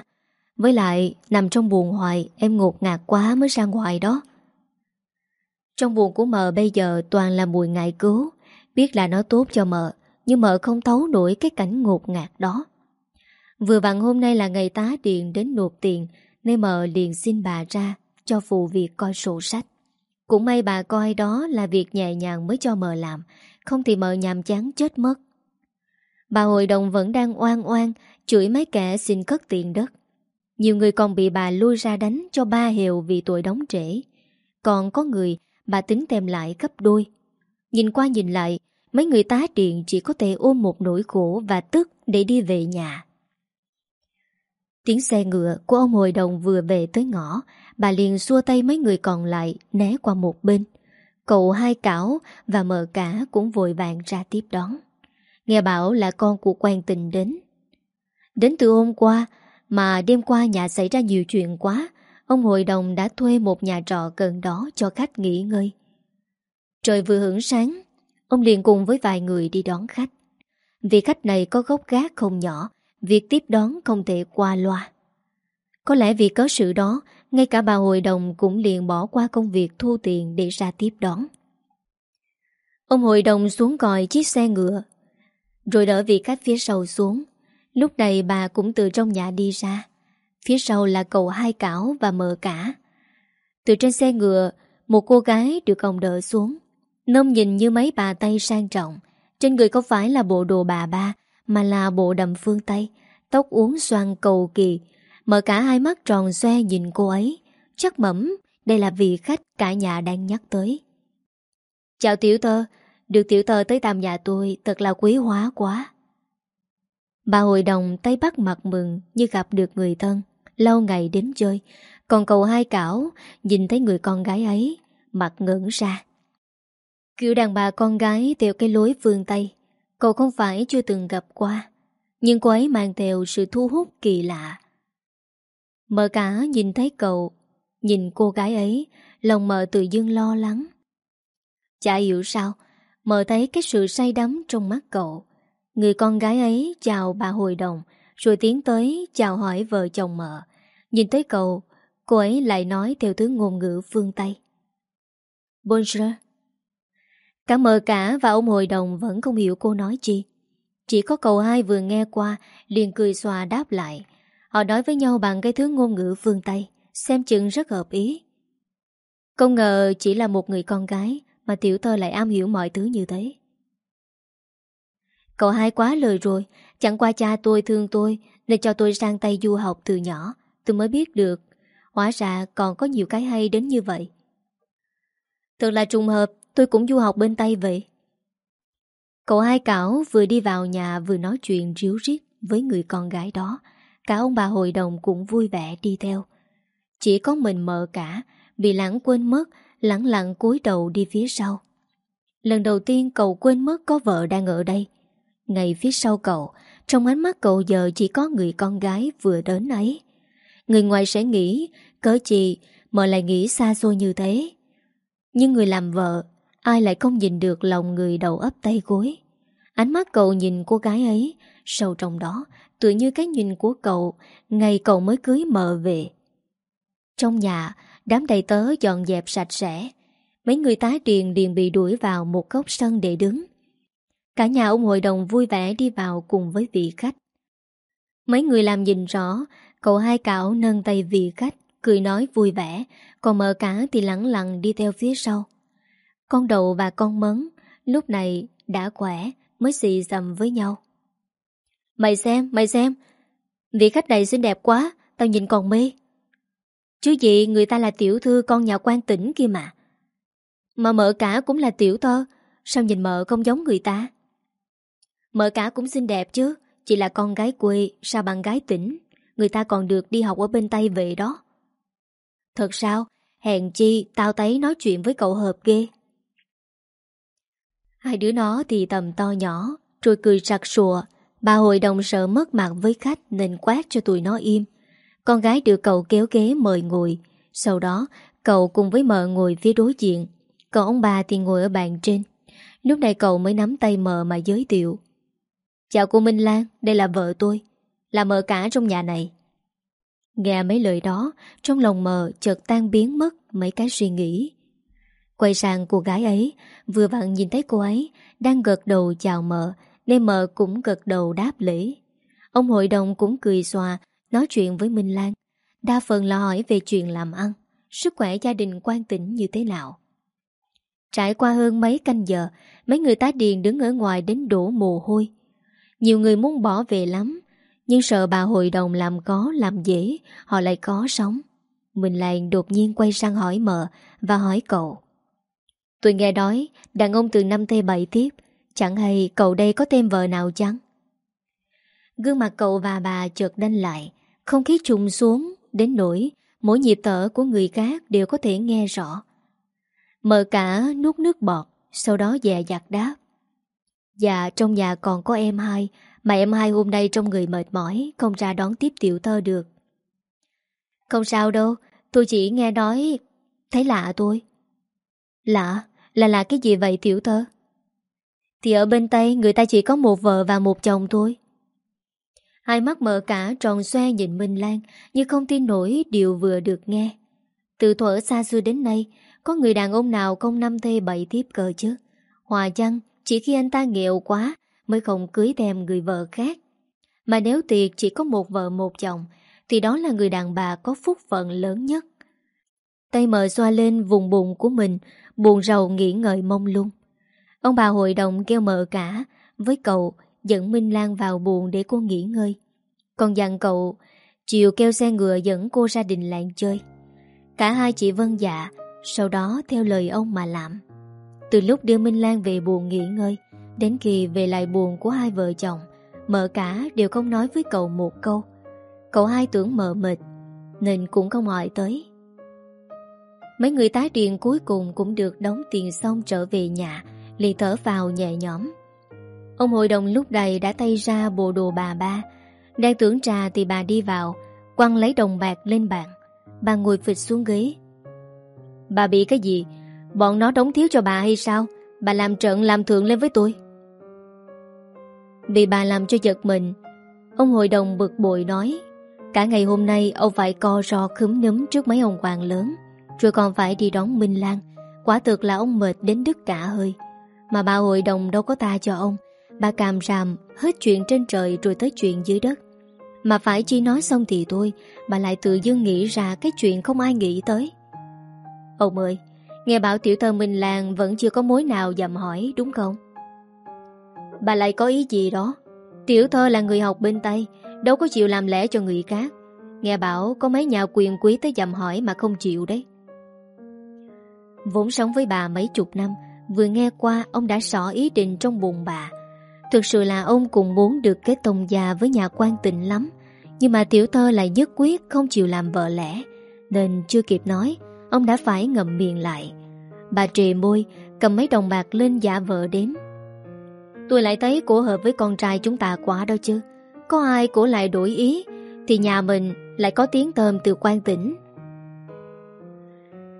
Với lại, nằm trong buồn hoài, Em ngột ngạt quá mới ra ngoài đó. Trong buồn của mợ bây giờ Toàn là mùi ngại cứu. Biết là nó tốt cho mợ Nhưng mợ không thấu nổi cái cảnh ngột ngạt đó. Vừa vặn hôm nay là ngày tá điện đến nộp tiền, Nên mợ liền xin bà ra Cho phụ việc coi sổ sách. Cũng may bà coi đó là việc nhẹ nhàng mới cho mợ làm, Không thì mợ nhàm chán chết mất. Bà hội đồng vẫn đang oan oan, Chửi mấy kẻ xin cất tiền đất. Nhiều người còn bị bà lui ra đánh Cho ba hiệu vì tội đóng trễ. Còn có người bà tính thêm lại gấp đôi. Nhìn qua nhìn lại, Mấy người tá điện chỉ có thể ôm một nỗi khổ Và tức để đi về nhà. Tiếng xe ngựa của ông hội đồng vừa về tới ngõ, Bà liền xua tay mấy người còn lại Né qua một bên. Cậu hai cảo và mợ cả cũng vội vàng ra tiếp đón. Nghe bảo là con của quan tình đến. Đến từ hôm qua, Mà đêm qua nhà xảy ra nhiều chuyện quá Ông hội đồng đã thuê một nhà trọ gần đó cho khách nghỉ ngơi. Trời vừa hưởng sáng, Ông liền cùng với vài người đi đón khách. Vì khách này có gốc gác không nhỏ, Việc tiếp đón không thể qua loa. Có lẽ vì có sự đó, Ngay cả bà hội đồng cũng liền bỏ qua công việc thu tiền để ra tiếp đón. Ông hội đồng xuống còi chiếc xe ngựa, Rồi đỡ vị khách phía sau xuống. Lúc này bà cũng từ trong nhà đi ra. Phía sau là cậu hai cảo và mờ cả. Từ trên xe ngựa, Một cô gái được ông đỡ xuống. Nông nhìn như mấy bà tay sang trọng. Trên người không phải là bộ đồ bà ba, Mà là bộ đầm phương Tây. Tóc uống xoan cầu kỳ. Mở cả hai mắt tròn xoe nhìn cô ấy. Chắc mẩm, Đây là vị khách cả nhà đang nhắc tới. Chào tiểu tơ Được tiểu tơ tới tạm nhà tôi, Thật là quý hóa quá. Bà hội đồng tay bắt mặt mừng Như gặp được người thân. Lâu ngày đến chơi. Còn cậu hai cảo, Nhìn thấy người con gái ấy, Mặt ngẩn ra. Kiểu đàn bà con gái theo cái lối phương Tây, Cậu không phải chưa từng gặp qua, Nhưng cô ấy mang theo sự thu hút kỳ lạ. Mợ cả nhìn thấy cậu, Nhìn cô gái ấy, Lòng mợ tự dưng lo lắng. Chả hiểu sao Mợ thấy cái sự say đắm trong mắt cậu. Người con gái ấy chào bà hội đồng rồi tiến tới chào hỏi vợ chồng mợ Nhìn tới cậu Cô ấy lại nói theo thứ ngôn ngữ phương Tây Bonjour Cả mờ cả và ông hội đồng vẫn không hiểu cô nói chi. Chỉ có cậu hai vừa nghe qua, liền cười xòa đáp lại. Họ nói với nhau bằng cái thứ ngôn ngữ phương Tây, xem chừng rất hợp ý. Không ngờ chỉ là một người con gái mà tiểu tơ lại am hiểu mọi thứ như thế. Cậu hai quá lời rồi, chẳng qua cha tôi thương tôi nên cho tôi sang tay du học từ nhỏ, tôi mới biết được. Hóa ra còn có nhiều cái hay đến như vậy. Thật là trùng hợp Tôi cũng du học bên Tây vậy. Cậu hai cảo vừa đi vào nhà Vừa nói chuyện ríu rít Với người con gái đó. Cả ông bà hội đồng cũng vui vẻ đi theo. Chỉ có mình mợ cả Bị lãng quên mất Lặng lặng cúi đầu đi phía sau. Lần đầu tiên cậu quên mất có vợ đang ở đây. Ngay phía sau cậu Trong ánh mắt cậu giờ chỉ có người con gái vừa đến ấy. Người ngoài sẽ nghĩ Cớ chị, mợ lại nghĩ xa xôi như thế? Nhưng người làm vợ Ai lại không nhìn được lòng người đầu ấp tay gối? Ánh mắt cậu nhìn cô gái ấy Sâu trong đó Tự như cái nhìn của cậu Ngày cậu mới cưới mờ về. Trong nhà Đám đầy tớ dọn dẹp sạch sẽ. Mấy người tái điền liền bị đuổi vào Một góc sân để đứng. Cả nhà ông hội đồng vui vẻ đi vào Cùng với vị khách. Mấy người làm nhìn rõ Cậu hai cảo nâng tay vị khách Cười nói vui vẻ Còn mợ cả thì lặng lặng đi theo phía sau. Con đầu và con mấn Lúc này đã khỏe Mới xì dầm với nhau. Mày xem, mày xem Vị khách này xinh đẹp quá Tao nhìn còn mê. Chứ gì người ta là tiểu thư con nhà quan tỉnh kia mà. Mà mợ cả cũng là tiểu tơ Sao nhìn mợ không giống người ta? Mợ cả cũng xinh đẹp chứ, Chỉ là con gái quê, Sao bằng gái tỉnh? Người ta còn được đi học ở bên Tây về đó. Thật sao? Hèn chi tao thấy nói chuyện với cậu hợp ghê. Hai đứa nó thì tầm to nhỏ, Rồi cười sặc sụa. Bà hội đồng sợ mất mặt với khách Nên quát cho tụi nó im. Con gái được cậu kéo ghế mời ngồi. Sau đó, cậu cùng với mợ ngồi phía đối diện. Còn ông bà thì ngồi ở bàn trên. Lúc này cậu mới nắm tay mợ mà giới thiệu. Chào cô Minh Lan, Đây là vợ tôi, Là mợ cả trong nhà này. Nghe mấy lời đó, Trong lòng mờ chợt tan biến mất Mấy cái suy nghĩ. Quay sang cô gái ấy, Vừa vặn nhìn thấy cô ấy Đang gật đầu chào mợ, Nên mợ cũng gật đầu đáp lễ. Ông hội đồng cũng cười xòa, Nói chuyện với Minh Lan, Đa phần là hỏi về chuyện làm ăn, Sức khỏe gia đình quan tỉnh như thế nào. Trải qua hơn mấy canh giờ, Mấy người tá điền đứng ở ngoài đến đổ mồ hôi nhiều người muốn bỏ về lắm, Nhưng sợ bà hội đồng làm có, làm dễ, Họ lại có sống. Mình lại đột nhiên quay sang hỏi mợ Và hỏi cậu. Tôi nghe nói, Đàn ông từ năm t 7 tiếp, Chẳng hay cậu đây có thêm vợ nào chăng? Gương mặt cậu và bà chợt đanh lại, Không khí trùng xuống Đến nỗi Mỗi nhịp thở của người khác đều có thể nghe rõ. Mợ cả nuốt nước bọt, Sau đó dè dặt đáp. Dạ trong nhà còn có em hai, Mà em hai hôm nay trong người mệt mỏi, Không ra đón tiếp tiểu thơ được. Không sao đâu, Tôi chỉ nghe nói, Thấy lạ tôi Lạ? Là là cái gì vậy tiểu thơ? Thì ở bên Tây, người ta chỉ có một vợ và một chồng thôi. Hai mắt mở cả, tròn xoe nhìn Minh Lan Như không tin nổi điều vừa được nghe. Từ thuở xa xưa đến nay, Có người đàn ông nào không năm thê bảy tiếp cờ chứ? Hòa chăng chỉ khi anh ta nghèo quá Mới không cưới thêm người vợ khác. Mà nếu tiệc chỉ có một vợ một chồng, Thì đó là người đàn bà có phúc phận lớn nhất. Tay mờ xoa lên vùng bụng của mình, Buồn rầu nghĩ ngợi mông lung. Ông bà hội đồng kêu mợ cả, Với cậu dẫn Minh Lan vào buồn để cô nghỉ ngơi. Còn dặn cậu, Chiều kêu xe ngựa dẫn cô ra đình làng chơi. Cả hai chị vân dạ Sau đó theo lời ông mà làm. Từ lúc đưa Minh Lan về buồn nghỉ ngơi, Đến khi về lại buồn của hai vợ chồng, Mợ cả đều không nói với cậu một câu. Cậu hai tưởng mợ mệt, Nên cũng không hỏi tới. Mấy người tái điền cuối cùng cũng được đóng tiền xong trở về nhà liền thở vào nhẹ nhõm. Ông hội đồng lúc này đã tay ra bộ đồ bà ba. Đang tưởng trà thì bà đi vào, Quăng lấy đồng bạc lên bàn. Bà ngồi phịch xuống ghế. Bà bị cái gì? Bọn nó đóng thiếu cho bà hay sao? Bà làm trận, làm thượng lên với tôi. Vì bà làm cho giật mình, Ông hội đồng bực bội nói, Cả ngày hôm nay ông phải co ro khúm núm trước mấy ông hoàng lớn, Rồi còn phải đi đón Minh Lan. Quả thực là ông mệt đến đứt cả hơi. Mà bà hội đồng đâu có ta cho ông. Bà càm ràm hết chuyện trên trời rồi tới chuyện dưới đất. Mà phải chi nói xong thì thôi, Bà lại tự dưng nghĩ ra cái chuyện không ai nghĩ tới. Ông ơi Nghe bảo tiểu thơ Minh Lan vẫn chưa có mối nào dặm hỏi, đúng không? Bà lại có ý gì đó? Tiểu thơ là người học bên Tây, Đâu có chịu làm lẽ cho người khác. Nghe bảo có mấy nhà quyền quý tới dặm hỏi mà không chịu đấy. Vốn sống với bà mấy chục năm, Vừa nghe qua ông đã sỏ ý định trong bụng bà. Thực sự là ông cũng muốn được kết tông già với nhà quan tịnh lắm. Nhưng mà tiểu thơ lại nhất quyết không chịu làm vợ lẽ, Nên chưa kịp nói Ông đã phải ngậm miệng lại. Bà trề môi, Cầm mấy đồng bạc lên giả vợ đếm Tôi lại thấy cổ hợp với con trai chúng ta quá đâu chứ. Có ai cổ lại đổi ý, Thì nhà mình lại có tiếng tôm từ quan tỉnh.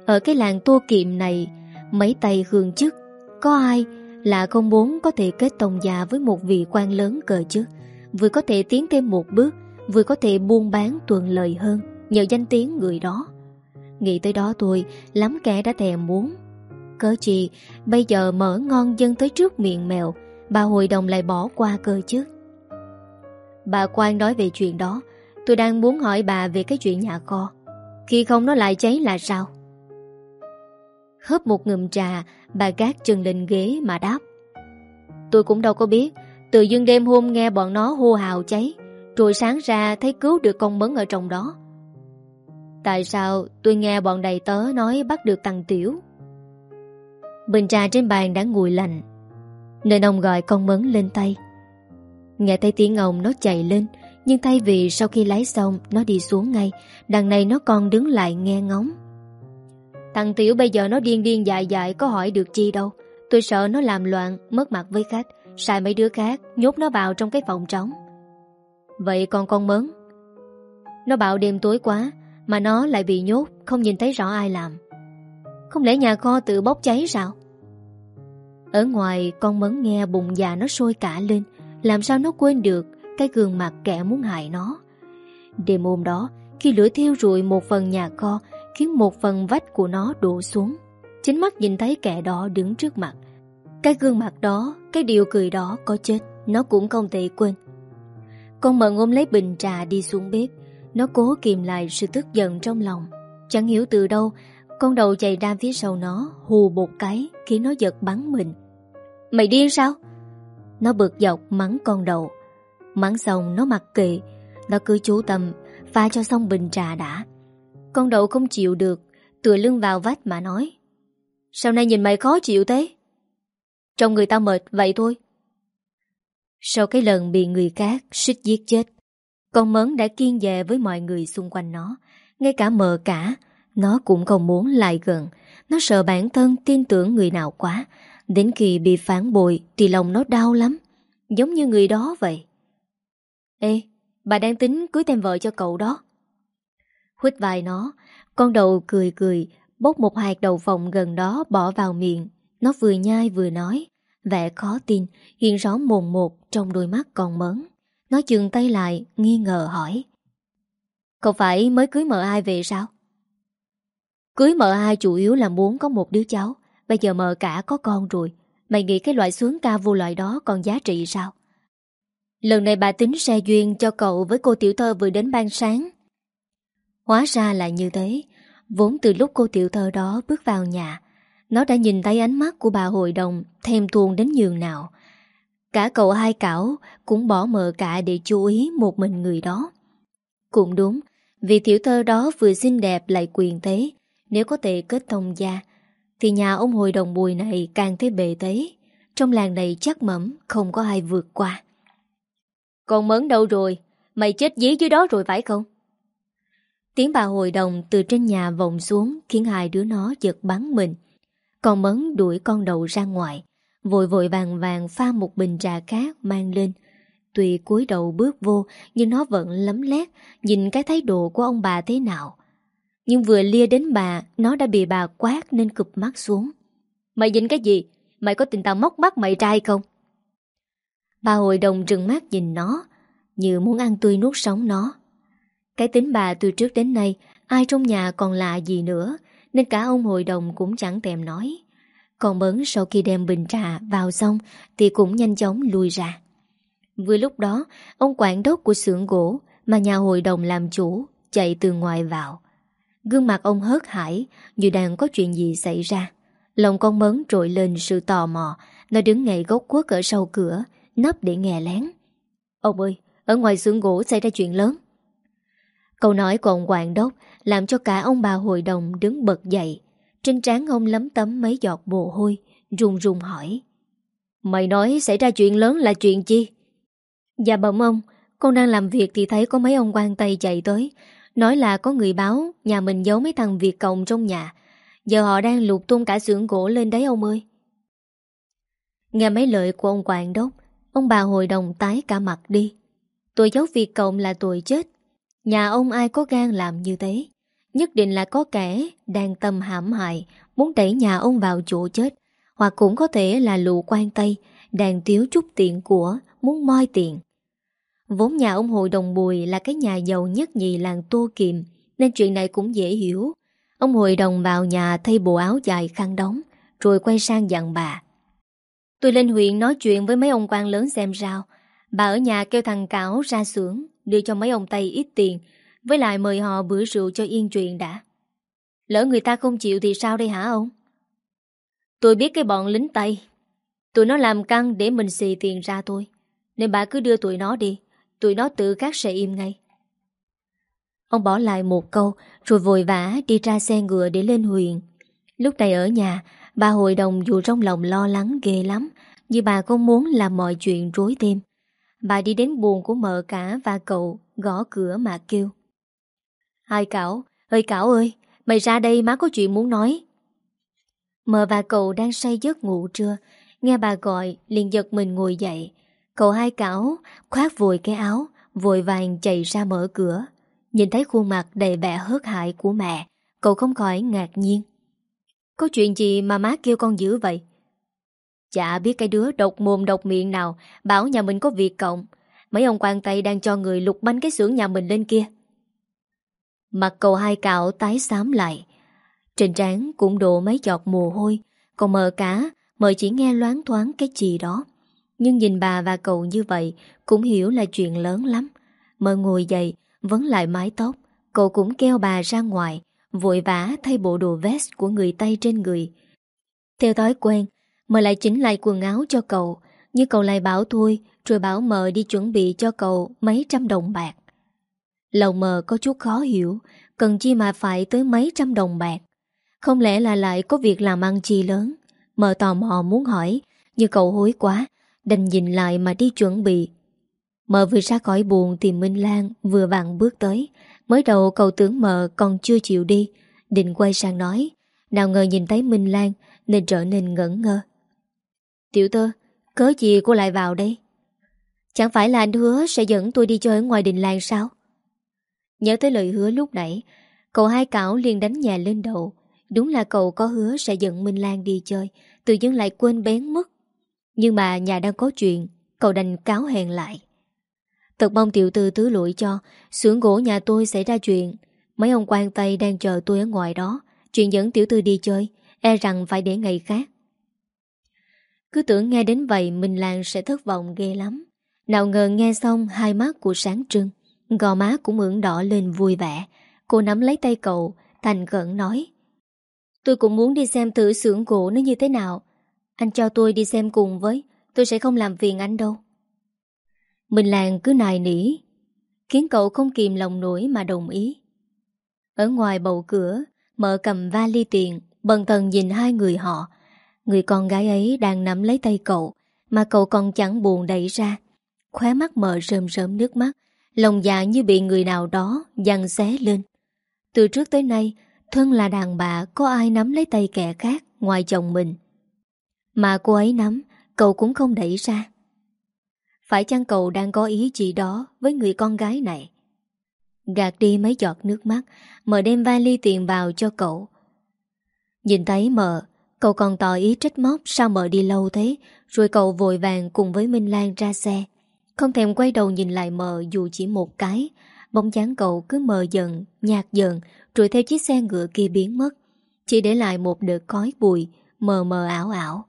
Ở cái làng tô kiệm này, Mấy tay hương chức, Có ai là không muốn có thể kết tông già với một vị quan lớn cờ chứ? Vừa có thể tiến thêm một bước, Vừa có thể buôn bán tuần lời hơn Nhờ danh tiếng người đó. Nghĩ tới đó tôi Lắm kẻ đã thèm muốn. Cớ chi, Bây giờ mở ngon dân tới trước miệng mèo, Bà hội đồng lại bỏ qua cơ chứ. Bà quan nói về chuyện đó, Tôi đang muốn hỏi bà về cái chuyện nhà kho. Khi không nó lại cháy là sao? Hớp một ngụm trà, Bà gác chân lên ghế mà đáp. Tôi cũng đâu có biết, Tự dưng đêm hôm nghe bọn nó hô hào cháy, Rồi sáng ra thấy cứu được con mấn ở trong đó. Tại sao tôi nghe bọn đầy tớ nói bắt được tăng tiểu? Bình trà trên bàn đã nguội lạnh, Nên ông gọi con mấn lên tay. Nghe thấy tiếng ông nó chạy lên, Nhưng thay vì sau khi lái xong, Nó đi xuống ngay. Đằng này nó còn đứng lại nghe ngóng. Thằng Tiểu bây giờ nó điên điên dại dại, Có hỏi được chi đâu. Tôi sợ nó làm loạn, Mất mặt với khách. Sai mấy đứa khác, Nhốt nó vào trong cái phòng trống. Vậy còn con mớn Nó bảo đêm tối quá mà nó lại bị nhốt, Không nhìn thấy rõ ai làm. Không lẽ nhà kho tự bốc cháy sao? Ở ngoài, con mấn nghe bụng già nó sôi cả lên. Làm sao nó quên được Cái gương mặt kẻ muốn hại nó? Đêm hôm đó, Khi lửa thiêu rụi một phần nhà kho, Khiến một phần vách của nó đổ xuống, Chính mắt nhìn thấy kẻ đó đứng trước mặt. Cái gương mặt đó, Cái điều cười đó có chết, Nó cũng không thể quên. Con mận ôm lấy bình trà đi xuống bếp. Nó cố kìm lại sự tức giận trong lòng. Chẳng hiểu từ đâu, Con đầu chạy ra phía sau nó, Hù một cái, khiến nó giật bắn mình. Mày điên sao? Nó bực dọc mắng con đầu. Mắng xong, nó mặc kệ. Nó cứ chú tâm, Pha cho xong bình trà đã. Con đầu không chịu được, Tựa lưng vào vách mà nói, Sao nay nhìn mày khó chịu thế? Trong người tao mệt vậy thôi. Sau cái lần bị người khác Xích giết chết con mớn đã kiên dè với mọi người xung quanh nó. Ngay cả mờ cả, Nó cũng không muốn lại gần. Nó sợ bản thân tin tưởng người nào quá. Đến khi bị phản bội Thì lòng nó đau lắm. Giống như người đó vậy. Ê, Bà đang tính cưới thêm vợ cho cậu đó. Hít vai nó, Con đầu cười cười, Bốc một hạt đầu phộng gần đó bỏ vào miệng. Nó vừa nhai vừa nói, Vẻ khó tin, Hiện rõ mồn một trong đôi mắt còn mớn nó chừng tay lại, Nghi ngờ hỏi. Không phải mới cưới mợ ai về sao? Cưới mợ ai chủ yếu là muốn có một đứa cháu. Bây giờ mợ cả có con rồi. Mày nghĩ cái loại sướng ca vô loại đó còn giá trị sao? Lần này bà tính xe duyên cho cậu với cô tiểu thơ vừa đến ban sáng. Hóa ra là như thế. Vốn từ lúc cô tiểu thơ đó bước vào nhà, Nó đã nhìn thấy ánh mắt của bà hội đồng, Thèm thuồng đến nhường nào. Cả cậu hai cảo Cũng bỏ mờ cả để chú ý một mình người đó. Cũng đúng Vì tiểu thơ đó vừa xinh đẹp lại quyền thế Nếu có thể kết thông gia Thì nhà ông hội đồng bùi này càng thấy bề thế. Trong làng này chắc mẩm Không có ai vượt qua. Còn mớn đâu rồi? Mày chết dí dưới đó rồi phải không? Tiếng bà hội đồng từ trên nhà vọng xuống khiến hai đứa nó giật bắn mình. Còn mấn đuổi con đầu ra ngoài, vội vội vàng vàng pha một bình trà khác mang lên. Tuy cúi đầu bước vô nhưng nó vẫn lấm lét nhìn cái thái độ của ông bà thế nào. Nhưng vừa lia đến bà, nó đã bị bà quát nên cụp mắt xuống. Mày nhìn cái gì? Mày có tình tao móc mắt mày trai không? Bà hội đồng trừng mắt nhìn nó, như muốn ăn tươi nuốt sống nó. Cái tính bà từ trước đến nay Ai trong nhà còn lạ gì nữa Nên cả ông hội đồng cũng chẳng tèm nói còn Mấn sau khi đem bình trà vào xong Thì cũng nhanh chóng lui ra. Vừa lúc đó Ông quản đốc của xưởng gỗ Mà nhà hội đồng làm chủ Chạy từ ngoài vào. Gương mặt ông hớt hải Như đang có chuyện gì xảy ra. Lòng con Mấn trội lên sự tò mò Nó đứng ngay gốc quất ở sau cửa Nấp để nghe lén. Ông ơi, ở ngoài xưởng gỗ xảy ra chuyện lớn. Câu nói của ông quản Đốc làm cho cả ông bà hội đồng đứng bật dậy. Trên trán ông lấm tấm mấy giọt mồ hôi, Rùng rùng hỏi. Mày nói xảy ra chuyện lớn là chuyện chi? Dạ bẩm ông, con đang làm việc thì thấy có mấy ông quan tay chạy tới. Nói là có người báo nhà mình giấu mấy thằng Việt Cộng trong nhà. Giờ họ đang lục tung cả xưởng gỗ lên đấy ông ơi. Nghe mấy lời của ông quản Đốc, ông bà hội đồng tái cả mặt đi. Tội giấu Việt Cộng là tội chết. Nhà ông ai có gan làm như thế Nhất định là có kẻ đang tâm hãm hại, Muốn đẩy nhà ông vào chỗ chết. Hoặc cũng có thể là lụ quan tây, Đang thiếu chút tiền của, Muốn moi tiền. Vốn nhà ông hội đồng bùi là cái nhà giàu nhất nhì làng Tô Kiệm Nên chuyện này cũng dễ hiểu. Ông hội đồng vào nhà thay bộ áo dài khăn đóng, Rồi quay sang dặn bà. Tôi lên huyện nói chuyện với mấy ông quan lớn xem sao. Bà ở nhà kêu thằng Cảo ra xưởng, Đưa cho mấy ông Tây ít tiền với lại mời họ bữa rượu cho yên chuyện đã. Lỡ người ta không chịu thì sao đây hả ông? Tôi biết cái bọn lính Tây. Tụi nó làm căng để mình xì tiền ra tôi. Nên bà cứ đưa tụi nó đi. Tụi nó tự khắc sẽ im ngay. Ông bỏ lại một câu, Rồi vội vã đi ra xe ngựa để lên huyền. Lúc này ở nhà, Bà hội đồng dù trong lòng lo lắng ghê lắm, Nhưng bà không muốn làm mọi chuyện rối thêm. Bà đi đến buồn của mợ cả và cậu Gõ cửa mà kêu. Hai cảo? Ơi cảo ơi, Mày ra đây má có chuyện muốn nói. Mợ và cậu đang say giấc ngủ trưa, Nghe bà gọi, liền giật mình ngồi dậy. Cậu hai cảo, khoác vội cái áo, Vội vàng chạy ra mở cửa. Nhìn thấy khuôn mặt đầy vẻ hớt hại của mẹ, Cậu không khỏi ngạc nhiên. Có chuyện gì mà má kêu con dữ vậy? Chả biết cái đứa độc mồm độc miệng nào Bảo nhà mình có việc cộng. Mấy ông quan tay đang cho người lục bánh cái xưởng nhà mình lên kia. Mặt cậu hai cạo tái xám lại. Trên trán cũng đổ mấy giọt mồ hôi, Còn mờ cả, Mờ chỉ nghe loáng thoáng cái gì đó. Nhưng nhìn bà và cậu như vậy, Cũng hiểu là chuyện lớn lắm. Mờ ngồi dậy, Vấn lại mái tóc. Cậu cũng kêu bà ra ngoài, Vội vã thay bộ đồ vest của người Tây trên người. Theo thói quen, Mờ lại chỉnh lại quần áo cho cậu. Nhưng cậu lại bảo thôi, Rồi bảo mờ đi chuẩn bị cho cậu Mấy trăm đồng bạc. Lòng mờ có chút khó hiểu, Cần chi mà phải tới mấy trăm đồng bạc. Không lẽ là lại có việc làm ăn chi lớn? Mờ tò mò muốn hỏi, Nhưng cậu hối quá, Đành nhìn lại mà đi chuẩn bị. Mờ vừa ra khỏi buồn thì Minh Lan vừa vặn bước tới. Mới đầu cậu tưởng mờ còn chưa chịu đi, Định quay sang nói, Nào ngờ nhìn thấy Minh Lan Nên trở nên ngẩn ngơ. Tiểu tơ, Cớ gì cô lại vào đây? Chẳng phải là anh hứa sẽ dẫn tôi đi chơi ở ngoài đình làng sao? Nhớ tới lời hứa lúc nãy, Cậu hai cảo liền đánh nhà lên đầu. Đúng là cậu có hứa sẽ dẫn Minh Lan đi chơi, Tự dưng lại quên bén mất. Nhưng mà nhà đang có chuyện, Cậu đành cáo hẹn lại. Thật mong tiểu tư tứ lụi cho, xưởng gỗ nhà tôi xảy ra chuyện. Mấy ông quan Tây đang chờ tôi ở ngoài đó, Chuyện dẫn tiểu tư đi chơi E rằng phải để ngày khác. Cứ tưởng nghe đến vậy, Minh Lan sẽ thất vọng ghê lắm. Nào ngờ nghe xong, hai mắt của sáng trưng. Gò má cũng ửng đỏ lên vui vẻ. Cô nắm lấy tay cậu, Thành khẩn nói, Tôi cũng muốn đi xem thử xưởng gỗ nó như thế nào. Anh cho tôi đi xem cùng với, Tôi sẽ không làm phiền anh đâu. Minh Lan cứ nài nỉ, Khiến cậu không kìm lòng nổi mà đồng ý. Ở ngoài bầu cửa, Mở cầm vali tiền, Bần thần nhìn hai người họ. Người con gái ấy đang nắm lấy tay cậu, Mà cậu còn chẳng buồn đẩy ra. Khóe mắt mở rơm rớm nước mắt. Lòng dạ như bị người nào đó Dằn xé lên. Từ trước tới nay Thân là đàn bà, có ai nắm lấy tay kẻ khác Ngoài chồng mình? Mà cô ấy nắm, Cậu cũng không đẩy ra. Phải chăng cậu đang có ý gì đó Với người con gái này? Gạt đi mấy giọt nước mắt Mờ đem vali tiền vào cho cậu. Nhìn thấy mờ Cậu còn tỏ ý trách móc Sao mờ đi lâu thế, Rồi cậu vội vàng cùng với Minh Lan ra xe. Không thèm quay đầu nhìn lại mờ Dù chỉ một cái. Bóng dáng cậu cứ mờ dần, nhạt dần Rồi theo chiếc xe ngựa kia biến mất. Chỉ để lại một đợt khói bụi Mờ mờ ảo ảo.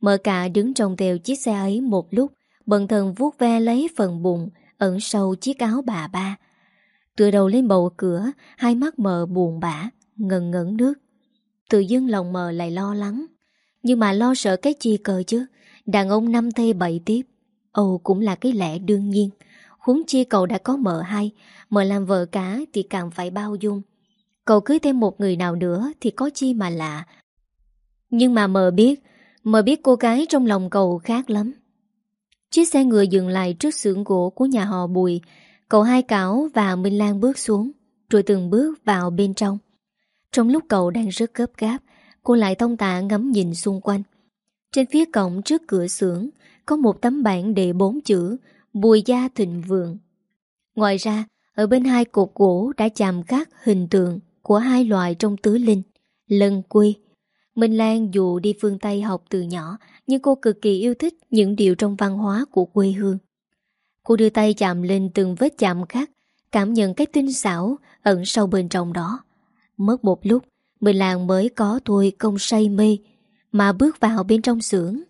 Mờ cả đứng trong tèo chiếc xe ấy một lúc Bần thần vuốt ve lấy phần bụng Ẩn sâu chiếc áo bà ba. Tựa đầu lên bầu cửa Hai mắt mờ buồn bã Ngần ngẩn nước. Tự dưng lòng mờ lại lo lắng. Nhưng mà lo sợ cái chi cờ chứ? Đàn ông năm thê bảy tiếp âu cũng là cái lẽ đương nhiên. Huống chi cậu đã có mợ hai Mợ làm vợ cả thì càng phải bao dung. Cậu cưới thêm một người nào nữa Thì có chi mà lạ. Nhưng mà mợ biết Mợ biết cô gái trong lòng cậu khác lắm. Chiếc xe ngựa dừng lại trước xưởng gỗ của nhà họ Bùi. Cậu hai cảo và Minh Lan bước xuống, Rồi từng bước vào bên trong. Trong lúc cậu đang rất gấp gáp, Cô lại thông tạ ngắm nhìn xung quanh. Trên phía cổng trước cửa xưởng có một tấm bảng đề bốn chữ, Bùi gia thịnh vượng. Ngoài ra, Ở bên hai cột gỗ đã chạm khắc hình tượng Của hai loài trong tứ linh, Lân quy. Minh Lan dù đi phương Tây học từ nhỏ, Nhưng cô cực kỳ yêu thích Những điều trong văn hóa của quê hương. Cô đưa tay chạm lên từng vết chạm khắc Cảm nhận cái tinh xảo Ẩn sâu bên trong đó. Mất một lúc, Minh Lan mới có thôi công say mê, Mà bước vào bên trong xưởng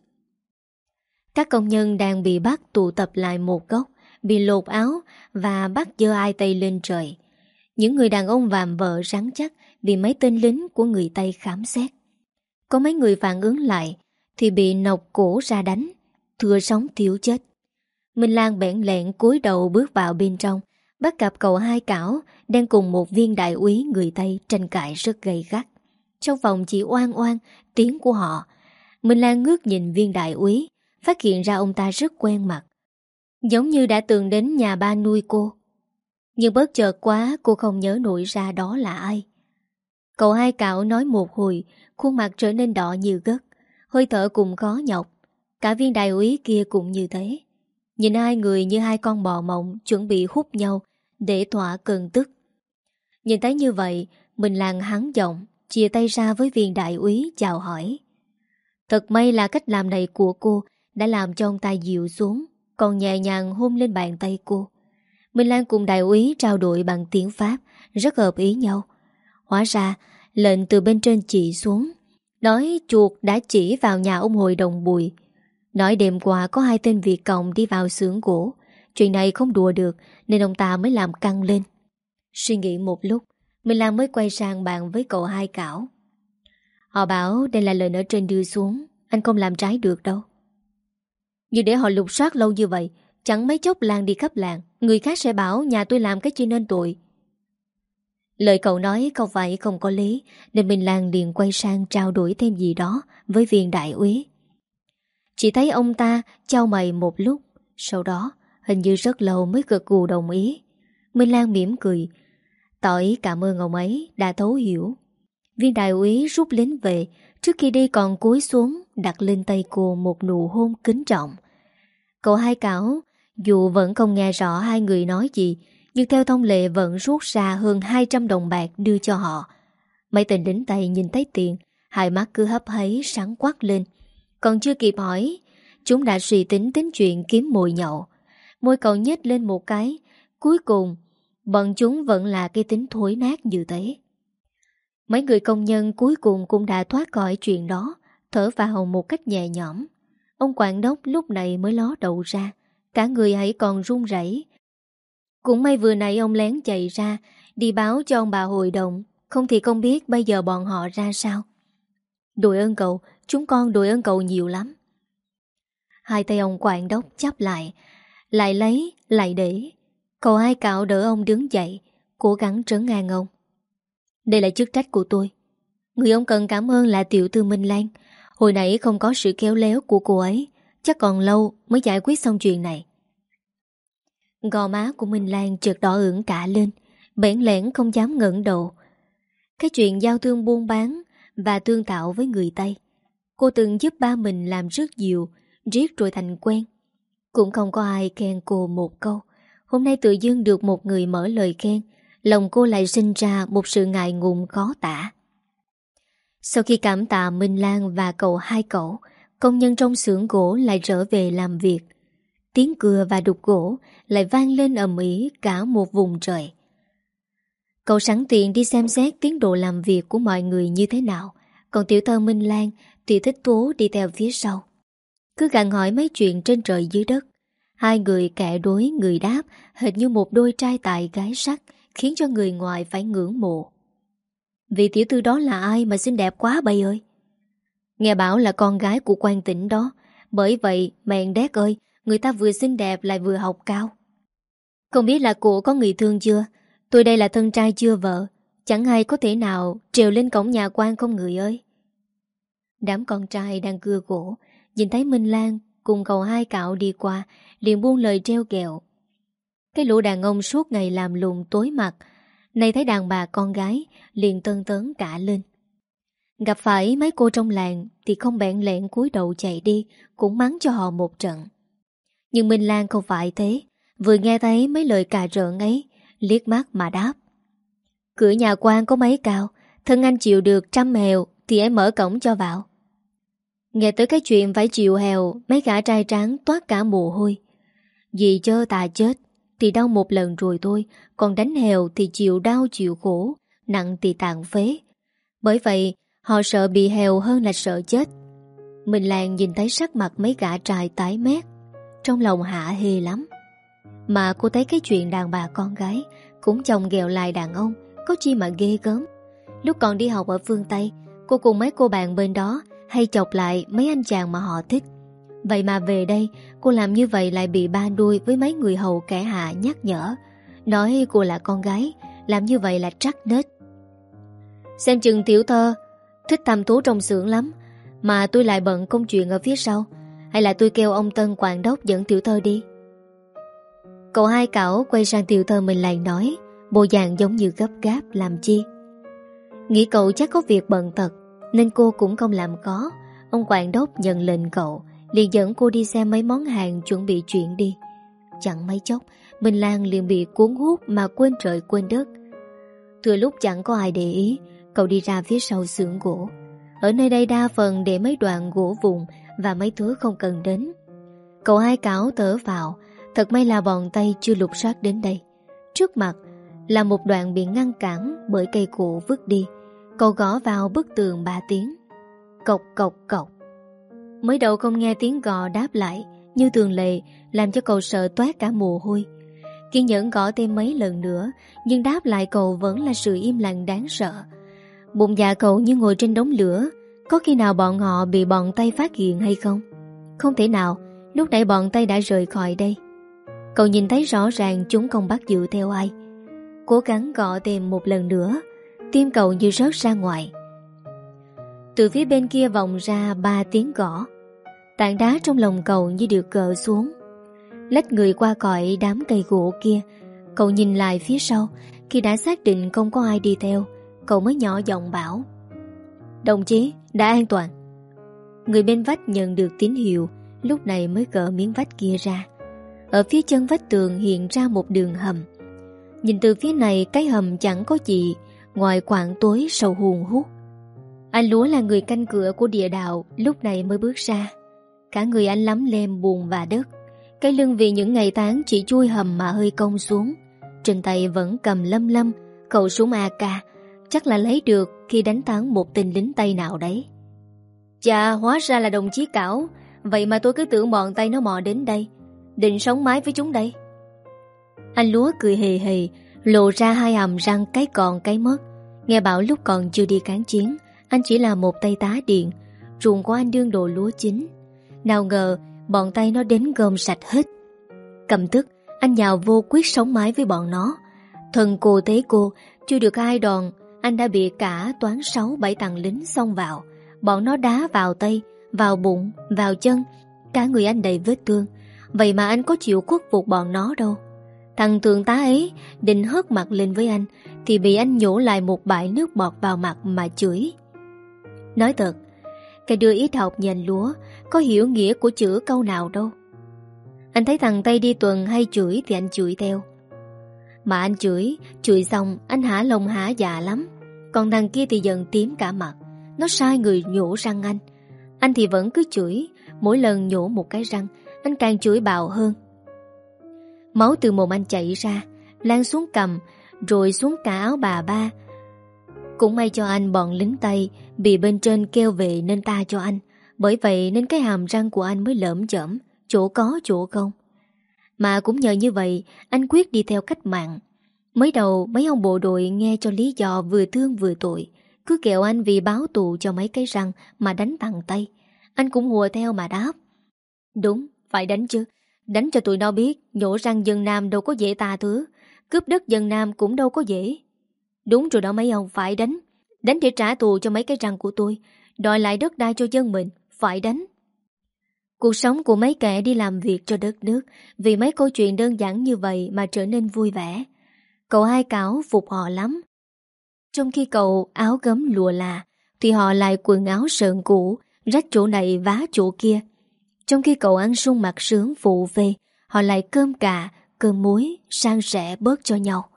các công nhân đang bị bắt tụ tập lại một góc, bị lột áo và bắt dơ ai tay lên trời. Những người đàn ông vàm vợ rắn chắc bị mấy tên lính của người Tây khám xét. Có mấy người phản ứng lại thì bị nọc cổ ra đánh, thừa sống thiếu chết. Minh Lan bẽn lẹn cúi đầu bước vào bên trong, bắt gặp cậu hai cảo đang cùng một viên đại úy người Tây tranh cãi rất gay gắt. Trong phòng chỉ oan oan tiếng của họ. Minh Lan ngước nhìn viên đại úy, phát hiện ra ông ta rất quen mặt. Giống như đã từng đến nhà ba nuôi cô. Nhưng bớt chợt quá cô không nhớ nổi ra đó là ai. Cậu hai cạo nói một hồi, khuôn mặt trở nên đỏ như gất, hơi thở cùng khó nhọc. Cả viên đại úy kia cũng như thế Nhìn hai người như hai con bò mộng Chuẩn bị hút nhau Để thỏa cơn tức Nhìn thấy như vậy Mình làng hắn giọng Chia tay ra với viên đại úy chào hỏi Thật may là cách làm này của cô đã làm cho ông ta dịu xuống, Còn nhẹ nhàng hôn lên bàn tay cô. Minh Lan cùng đại úy trao đổi bằng tiếng Pháp, Rất hợp ý nhau. Hóa ra, lệnh từ bên trên chỉ xuống, Nói chuột đã chỉ vào nhà ông hội đồng bùi. Nói đêm qua có hai tên Việt Cộng đi vào xưởng gỗ. Chuyện này không đùa được, Nên ông ta mới làm căng lên. Suy nghĩ một lúc, Minh Lan mới quay sang bàn với cậu hai cảo. Họ bảo đây là lời ở trên đưa xuống, Anh không làm trái được đâu. Như để họ lục soát lâu như vậy, Chẳng mấy chốc làng đi khắp làng. Người khác sẽ bảo, nhà tôi làm cái chi nên tội. Lời cậu nói không phải không có lý, Nên Minh Lan liền quay sang trao đổi thêm gì đó Với viên đại úy. Chỉ thấy ông ta trao mày một lúc, Sau đó hình như rất lâu mới cực cù đồng ý. Minh Lan mỉm cười Tỏ ý cảm ơn ông ấy đã thấu hiểu. Viên đại úy rút lính về, Trước khi đi còn cúi xuống Đặt lên tay cô một nụ hôn kính trọng. Cậu hai cảo, Dù vẫn không nghe rõ hai người nói gì, Nhưng theo thông lệ vẫn rút ra hơn 200 đồng bạc đưa cho họ. Mấy tình đến tay nhìn thấy tiền, Hai mắt cứ hấp hấy sáng quắc lên. Còn chưa kịp hỏi, Chúng đã suy tính tính chuyện kiếm mồi nhậu. Môi cậu nhếch lên một cái, Cuối cùng, Bọn chúng vẫn là cái tính thối nát như thế. Mấy người công nhân cuối cùng cũng đã thoát khỏi chuyện đó, Thở vào một cách nhẹ nhõm. Ông quản đốc lúc này mới ló đầu ra Cả người hãy còn run rẩy. Cũng may vừa nãy ông lén chạy ra Đi báo cho ông bà hội đồng Không thì không biết bây giờ bọn họ ra sao. Đội ơn cậu Chúng con đội ơn cậu nhiều lắm. Hai tay ông quản đốc chắp lại Lại lấy, lại để. Cậu hai cạo đỡ ông đứng dậy Cố gắng trấn ngang ông. Đây là chức trách của tôi. Người ông cần cảm ơn là tiểu thư Minh Lan. Hồi nãy không có sự kéo léo của cô ấy, Chắc còn lâu mới giải quyết xong chuyện này. Gò má của Minh Lan chợt đỏ ửng cả lên, Bẽn lẽn không dám ngẩng đầu. Cái chuyện giao thương buôn bán Và tương tạo với người Tây, Cô từng giúp ba mình làm rất nhiều, Riết rồi thành quen. Cũng không có ai khen cô một câu. Hôm nay tự dưng được một người mở lời khen, Lòng cô lại sinh ra một sự ngại ngùng khó tả. Sau khi cảm tạ Minh Lan và cậu hai cậu Công nhân trong xưởng gỗ lại trở về làm việc Tiếng cưa và đục gỗ lại vang lên ầm ĩ cả một vùng trời. Cậu sẵn tiện đi xem xét tiến độ làm việc của mọi người như thế nào, còn tiểu thơ Minh Lan thì thích tố đi theo phía sau. Cứ gặn hỏi mấy chuyện trên trời dưới đất. Hai người kẻ đối người đáp hệt như một đôi trai tài gái sắc khiến cho người ngoài phải ngưỡng mộ. Vị tiểu thư đó là ai mà xinh đẹp quá bầy ơi? Nghe bảo là con gái của quan tỉnh đó, bởi vậy mẹn đét ơi, người ta vừa xinh đẹp lại vừa học cao. Không biết là cụ có người thương chưa? Tôi đây là thân trai chưa vợ, chẳng hay có thể nào trèo lên cổng nhà quan không người ơi. Đám con trai đang cưa gỗ, nhìn thấy Minh Lan cùng cậu hai cạo đi qua, liền buông lời treo kẹo. Cái lũ đàn ông suốt ngày làm lùng tối mặt, này thấy đàn bà con gái, liền tân tấn cả lên. Gặp phải mấy cô trong làng thì không bẹn lẹn cúi đầu chạy đi, cũng mắng cho họ một trận. Nhưng Minh Lan không phải thế, vừa nghe thấy mấy lời cà rợn ấy, liếc mắt mà đáp. Cửa nhà quan có mấy cao, thân anh chịu được trăm hèo thì em mở cổng cho vào. Nghe tới cái chuyện phải chịu hèo, mấy gã trai tráng toát cả mồ hôi. Vì chơ tà chết, thì đau một lần rồi thôi, còn đánh hèo thì chịu đau chịu khổ, nặng thì tàn phế. Bởi vậy, họ sợ bị hèo hơn là sợ chết. Mình làng nhìn thấy sắc mặt mấy gã trai tái mét, trong lòng hạ hề lắm. Mà cô thấy cái chuyện đàn bà con gái cũng chồng ghẹo lại đàn ông, có chi mà ghê gớm. Lúc còn đi học ở phương Tây, cô cùng mấy cô bạn bên đó hay chọc lại mấy anh chàng mà họ thích. Vậy mà về đây, cô làm như vậy lại bị ba đuôi với mấy người hầu kẻ hạ nhắc nhở. Nói cô là con gái, làm như vậy là trắc nết. Xem chừng tiểu thơ, thích thăm thú trong xưởng lắm, mà tôi lại bận công chuyện ở phía sau. Hay là tôi kêu ông Tân quản đốc dẫn tiểu thơ đi Cậu hai cảo quay sang tiểu thơ mình lại nói Bộ dạng giống như gấp gáp làm chi Nghĩ cậu chắc có việc bận tật Nên cô cũng không làm có Ông quản đốc nhận lệnh cậu liền dẫn cô đi xem mấy món hàng chuẩn bị chuyển đi. Chẳng mấy chốc, Minh Lan liền bị cuốn hút mà quên trời quên đất. thừa lúc chẳng có ai để ý, cậu đi ra phía sau xưởng gỗ. Ở nơi đây đa phần để mấy đoạn gỗ vùng và mấy thứ không cần đến. Cậu hai cáo tở vào, thật may là bọn tay chưa lục soát đến đây. Trước mặt là một đoạn bị ngăn cản bởi cây cụ vứt đi. Cậu gõ vào bức tường ba tiếng. Cộc cộc cộc. Mới đầu không nghe tiếng gò đáp lại, như thường lệ, làm cho cậu sợ toát cả mồ hôi. Kiên nhẫn gõ thêm mấy lần nữa, nhưng đáp lại cậu vẫn là sự im lặng đáng sợ. Bụng dạ cậu như ngồi trên đống lửa, có khi nào bọn họ bị bọn tay phát hiện hay không? Không thể nào, lúc nãy bọn tay đã rời khỏi đây. Cậu nhìn thấy rõ ràng chúng không bắt giữ theo ai. Cố gắng gõ thêm một lần nữa, tim cậu như rớt ra ngoài. Từ phía bên kia vòng ra ba tiếng gõ. Tảng đá trong lòng cậu như được gỡ xuống. Lách người qua cõi đám cây gỗ kia, cậu nhìn lại phía sau, khi đã xác định không có ai đi theo, cậu mới nhỏ giọng bảo. Đồng chí, đã an toàn. Người bên vách nhận được tín hiệu, lúc này mới gỡ miếng vách kia ra. Ở phía chân vách tường hiện ra một đường hầm. Nhìn từ phía này cái hầm chẳng có gì ngoài quảng tối sầu hùn hút. Anh Lúa là người canh cửa của địa đạo lúc này mới bước ra. Cả người anh lắm lem buồn và đất. Cái lưng vì những ngày tháng chỉ chui hầm mà hơi cong xuống. Trên tay vẫn cầm lâm lâm, khẩu súng AK, chắc là lấy được khi đánh thắng một tình lính Tây nào đấy. Chà, hóa ra là đồng chí Cảo, vậy mà tôi cứ tưởng bọn tay nó mò đến đây. Định sống mái với chúng đây. Anh Lúa cười hề hề, lộ ra hai hàm răng cái còn cái mất. Nghe bảo lúc còn chưa đi kháng chiến, anh chỉ là một tay tá điện, ruộng của anh đương đồ lúa chính. Nào ngờ, bọn tay nó đến gom sạch hết. Cầm tức, anh nhào vô quyết sống mái với bọn nó. Thần cô tế cô, chưa được ai đòn, anh đã bị cả toán sáu bảy thằng lính xông vào. Bọn nó đá vào tay, vào bụng, vào chân, cả người anh đầy vết thương. Vậy mà anh có chịu khuất phục bọn nó đâu. Thằng thường tá ấy định hớt mặt lên với anh thì bị anh nhổ lại một bãi nước bọt vào mặt mà chửi. Nói thật, cái đứa ít học nhành lúa có hiểu nghĩa của chữ câu nào đâu. Anh thấy thằng Tây đi tuần hay chửi thì anh chửi theo. Mà anh chửi, chửi xong anh hả lòng hả dạ lắm. Còn thằng kia thì dần tím cả mặt. Nó sai người nhổ răng anh. Anh thì vẫn cứ chửi, mỗi lần nhổ một cái răng, anh càng chửi bạo hơn. Máu từ mồm anh chảy ra, lan xuống cầm, rồi xuống cả áo bà ba. Cũng may cho anh bọn lính Tây bị bên trên kêu về nên ta cho anh. Bởi vậy nên cái hàm răng của anh mới lởm chởm, chỗ có chỗ không. Mà cũng nhờ như vậy, anh quyết đi theo cách mạng. Mới đầu mấy ông bộ đội nghe cho lý do vừa thương vừa tội, cứ kẹo anh vì báo tù cho mấy cái răng mà đánh thằng tay. Anh cũng hùa theo mà đáp. Đúng, phải đánh chứ. Đánh cho tụi nó biết nhổ răng dân Nam đâu có dễ tà thứ. Cướp đất dân Nam cũng đâu có dễ. Đúng rồi đó mấy ông phải đánh. Đánh để trả tù cho mấy cái răng của tôi. Đòi lại đất đai cho dân mình. Phải đánh. Cuộc sống của mấy kẻ đi làm việc cho đất nước vì mấy câu chuyện đơn giản như vậy mà trở nên vui vẻ. Cậu hai cáo phục họ lắm. Trong khi cậu áo gấm lùa là thì họ lại quần áo sợn cũ, rách chỗ này vá chỗ kia. Trong khi cậu ăn sung mặt sướng phụ về, họ lại cơm cà, cơm muối, sang sẻ bớt cho nhau.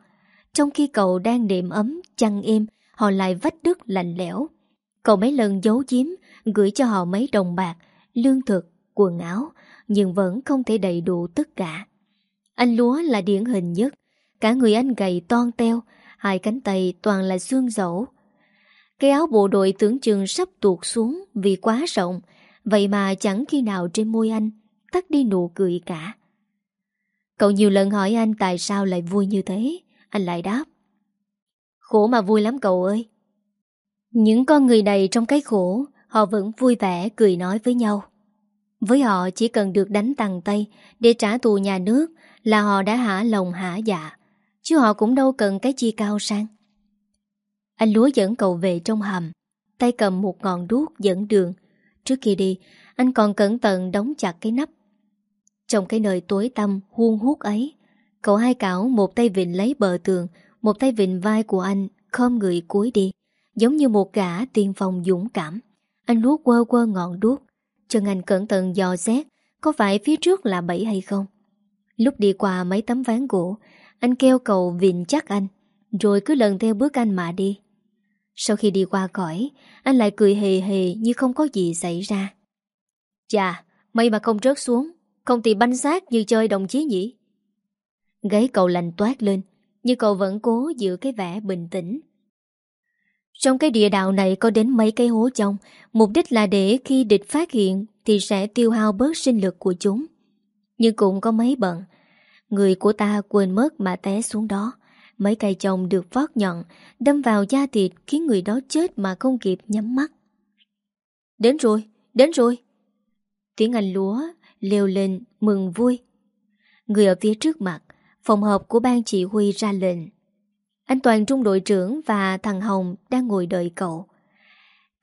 Trong khi cậu đang đệm ấm, chăn êm, họ lại vách đứt lạnh lẽo. Cậu mấy lần giấu giếm, gửi cho họ mấy đồng bạc, lương thực, quần áo, nhưng vẫn không thể đầy đủ tất cả. Anh Lúa là điển hình nhất, cả người anh gầy toan teo, hai cánh tay toàn là xương dẫu. Cái áo bộ đội tưởng chừng sắp tuột xuống vì quá rộng, vậy mà chẳng khi nào trên môi anh tắt đi nụ cười cả. Cậu nhiều lần hỏi anh tại sao lại vui như thế, anh lại đáp. Khổ mà vui lắm cậu ơi. Những con người này trong cái khổ, họ vẫn vui vẻ cười nói với nhau. Với họ chỉ cần được đánh tầng tay để trả thù nhà nước là họ đã hả lòng hả dạ, chứ họ cũng đâu cần cái chi cao sang. Anh Lúa dẫn cậu về trong hầm, tay cầm một ngọn đuốc dẫn đường. Trước khi đi, anh còn cẩn thận đóng chặt cái nắp. Trong cái nơi tối tăm huôn hút ấy, cậu hai cảo một tay vịnh lấy bờ tường, một tay vịnh vai của anh khom người cúi đi, giống như một gã tiên phong dũng cảm. Anh lúa quơ quơ ngọn đuốc, Chân anh cẩn thận dò xét Có phải phía trước là bẫy hay không? Lúc đi qua mấy tấm ván gỗ Anh kêu cầu vịn chắc anh Rồi cứ lần theo bước anh mà đi. Sau khi đi qua cõi Anh lại cười hề hề như không có gì xảy ra. Chà May mà không rớt xuống Không thì banh xác như chơi đồng chí nhỉ? Gáy cậu lành toát lên Nhưng cậu vẫn cố giữ cái vẻ bình tĩnh. Trong cái địa đạo này có đến mấy cái hố trong Mục đích là để khi địch phát hiện Thì sẽ tiêu hao bớt sinh lực của chúng. Nhưng cũng có mấy bận. Người của ta quên mất mà té xuống đó. Mấy cây chồng được vót nhọn Đâm vào da thịt Khiến người đó chết mà không kịp nhắm mắt. Đến rồi, đến rồi. Tiếng Anh lúa leo lên mừng vui. Người ở phía trước mặt Phòng họp của ban chỉ huy ra lệnh. Anh Toàn trung đội trưởng Và thằng Hồng đang ngồi đợi cậu.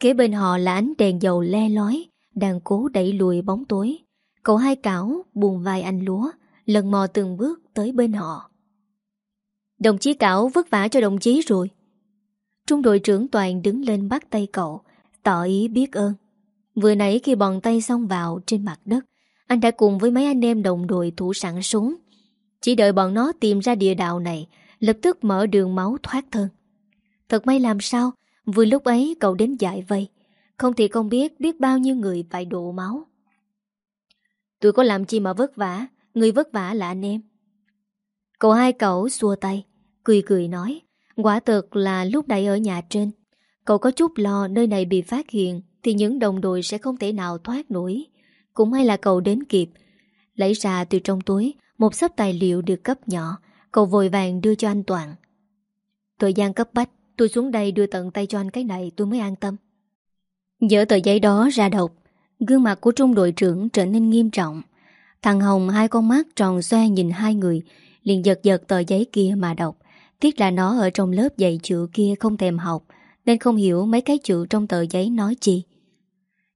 Kế bên họ là ánh đèn dầu le lói, Đang cố đẩy lùi bóng tối. Cậu hai cảo buồn vai anh lúa, Lần mò từng bước tới bên họ. Đồng chí cảo vất vả cho đồng chí rồi. Trung đội trưởng Toàn đứng lên bắt tay cậu, Tỏ ý biết ơn. Vừa nãy khi bọn tay xông vào trên mặt đất, Anh đã cùng với mấy anh em đồng đội thủ sẵn súng. Chỉ đợi bọn nó tìm ra địa đạo này Lập tức mở đường máu thoát thân. Thật may làm sao, Vừa lúc ấy cậu đến giải vây Không thì không biết biết bao nhiêu người phải đổ máu. Tôi có làm chi mà vất vả, Người vất vả là anh em. Cậu hai cậu xua tay, Cười cười nói, Quả thật là lúc nãy ở nhà trên, Cậu có chút lo nơi này bị phát hiện Thì những đồng đội sẽ không thể nào thoát nổi. Cũng may là cậu đến kịp, Lấy ra từ trong túi Một sắp tài liệu được cấp nhỏ Cậu vội vàng đưa cho anh Toàn. Thời gian cấp bách, Tôi xuống đây đưa tận tay cho anh cái này tôi mới an tâm. Dỡ tờ giấy đó ra đọc, Gương mặt của trung đội trưởng trở nên nghiêm trọng. Thằng Hồng hai con mắt tròn xoe nhìn hai người, liền giật giật tờ giấy kia mà đọc. Tiếc là nó ở trong lớp dạy chữ kia không thèm học, Nên không hiểu mấy cái chữ trong tờ giấy nói chi.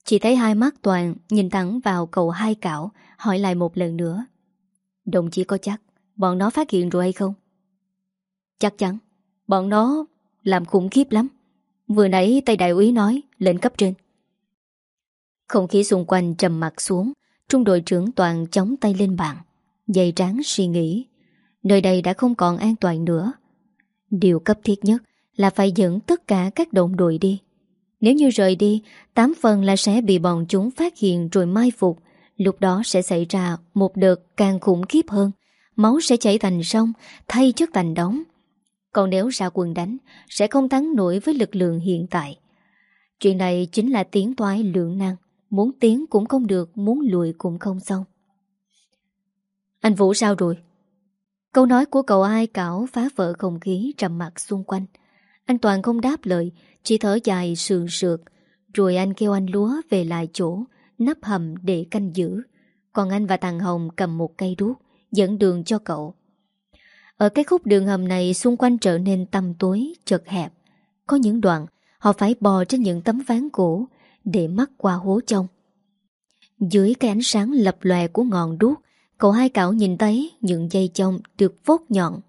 Chỉ thấy hai mắt Toàn nhìn thẳng vào cậu hai cảo, Hỏi lại một lần nữa. Đồng chí có chắc Bọn nó phát hiện rồi hay không? Chắc chắn, Bọn nó làm khủng khiếp lắm. Vừa nãy Tây Đại úy nói Lệnh cấp trên. Không khí xung quanh trầm mặt xuống, Trung đội trưởng Toàn chống tay lên bàn, Dày tráng suy nghĩ. Nơi đây đã không còn an toàn nữa. Điều cấp thiết nhất Là phải dẫn tất cả các đồng đội đi. Nếu như rời đi, Tám phần là sẽ bị bọn chúng phát hiện Rồi mai phục. Lúc đó sẽ xảy ra một đợt càng khủng khiếp hơn. Máu sẽ chảy thành sông, Thay chất thành đóng Còn nếu ra quân đánh, Sẽ không thắng nổi với lực lượng hiện tại. Chuyện này chính là tiến toái lượng năng Muốn tiến cũng không được, Muốn lùi cũng không xong. Anh Vũ sao rồi? Câu nói của cậu ai cảo phá vỡ không khí, trầm mặt xung quanh. Anh Toàn không đáp lời, Chỉ thở dài sườn sượt. Rồi anh kêu anh Lúa về lại chỗ, Nắp hầm để canh giữ. Còn anh và thằng Hồng cầm một cây đuốc. Dẫn đường cho cậu Ở cái khúc đường hầm này Xung quanh trở nên tăm tối, chật hẹp Có những đoạn Họ phải bò trên những tấm ván cổ để mắc qua hố trong. Dưới cái ánh sáng lập lòe của ngọn đuốc, cậu hai cảo nhìn thấy những dây chông được vốt nhọn,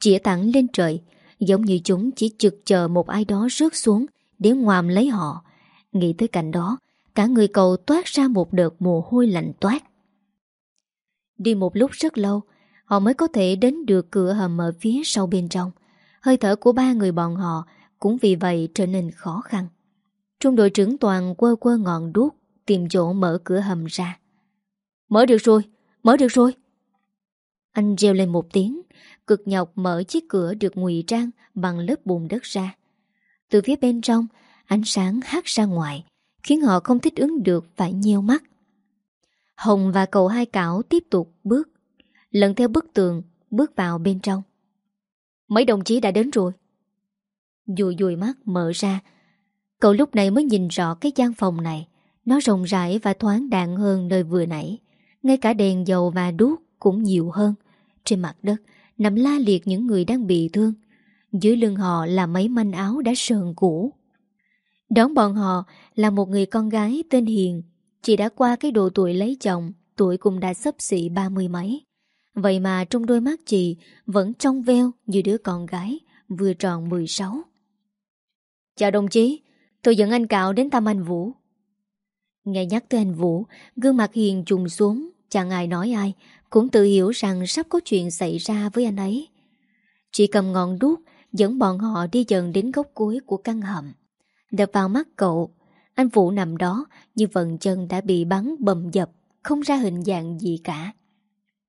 chĩa thẳng lên trời, giống như chúng chỉ trực chờ một ai đó rớt xuống để ngoàm lấy họ. Nghĩ tới cảnh đó, cả người cậu toát ra một đợt mồ hôi lạnh toát. Đi một lúc rất lâu, họ mới có thể đến được cửa hầm ở phía sau bên trong. Hơi thở của ba người bọn họ cũng vì vậy trở nên khó khăn. Trung đội trưởng toàn quơ quơ ngọn đuốc Tìm chỗ mở cửa hầm ra Mở được rồi, mở được rồi Anh reo lên một tiếng Cực nhọc mở chiếc cửa được ngụy trang Bằng lớp bùn đất ra Từ phía bên trong Ánh sáng hát ra ngoài Khiến họ không thích ứng được phải nhiều mắt Hồng và cậu hai cảo tiếp tục bước, Lần theo bức tường, Bước vào bên trong. Mấy đồng chí đã đến rồi. Dùi dùi mắt mở ra. Cậu lúc này mới nhìn rõ cái gian phòng này. Nó rộng rãi và thoáng đạn hơn nơi vừa nãy. Ngay cả đèn dầu và đuốc cũng nhiều hơn. Trên mặt đất Nằm la liệt những người đang bị thương. Dưới lưng họ là mấy manh áo đã sờn cũ. Đón bọn họ là một người con gái tên Hiền. Chị đã qua cái độ tuổi lấy chồng, Tuổi cũng đã sấp xỉ ba mươi mấy. Vậy mà trong đôi mắt chị Vẫn trong veo như đứa con gái Vừa tròn 16 Chào đồng chí, Tôi dẫn anh Cạo đến thăm anh Vũ. Nghe nhắc tới anh Vũ, Gương mặt hiền trùng xuống, Chẳng ai nói ai, Cũng tự hiểu rằng sắp có chuyện xảy ra với anh ấy. Chị cầm ngọn đuốc, Dẫn bọn họ đi dần đến góc cuối của căn hầm. Đập vào mắt cậu anh Vũ nằm đó, như vần chân đã bị bắn bầm dập, Không ra hình dạng gì cả.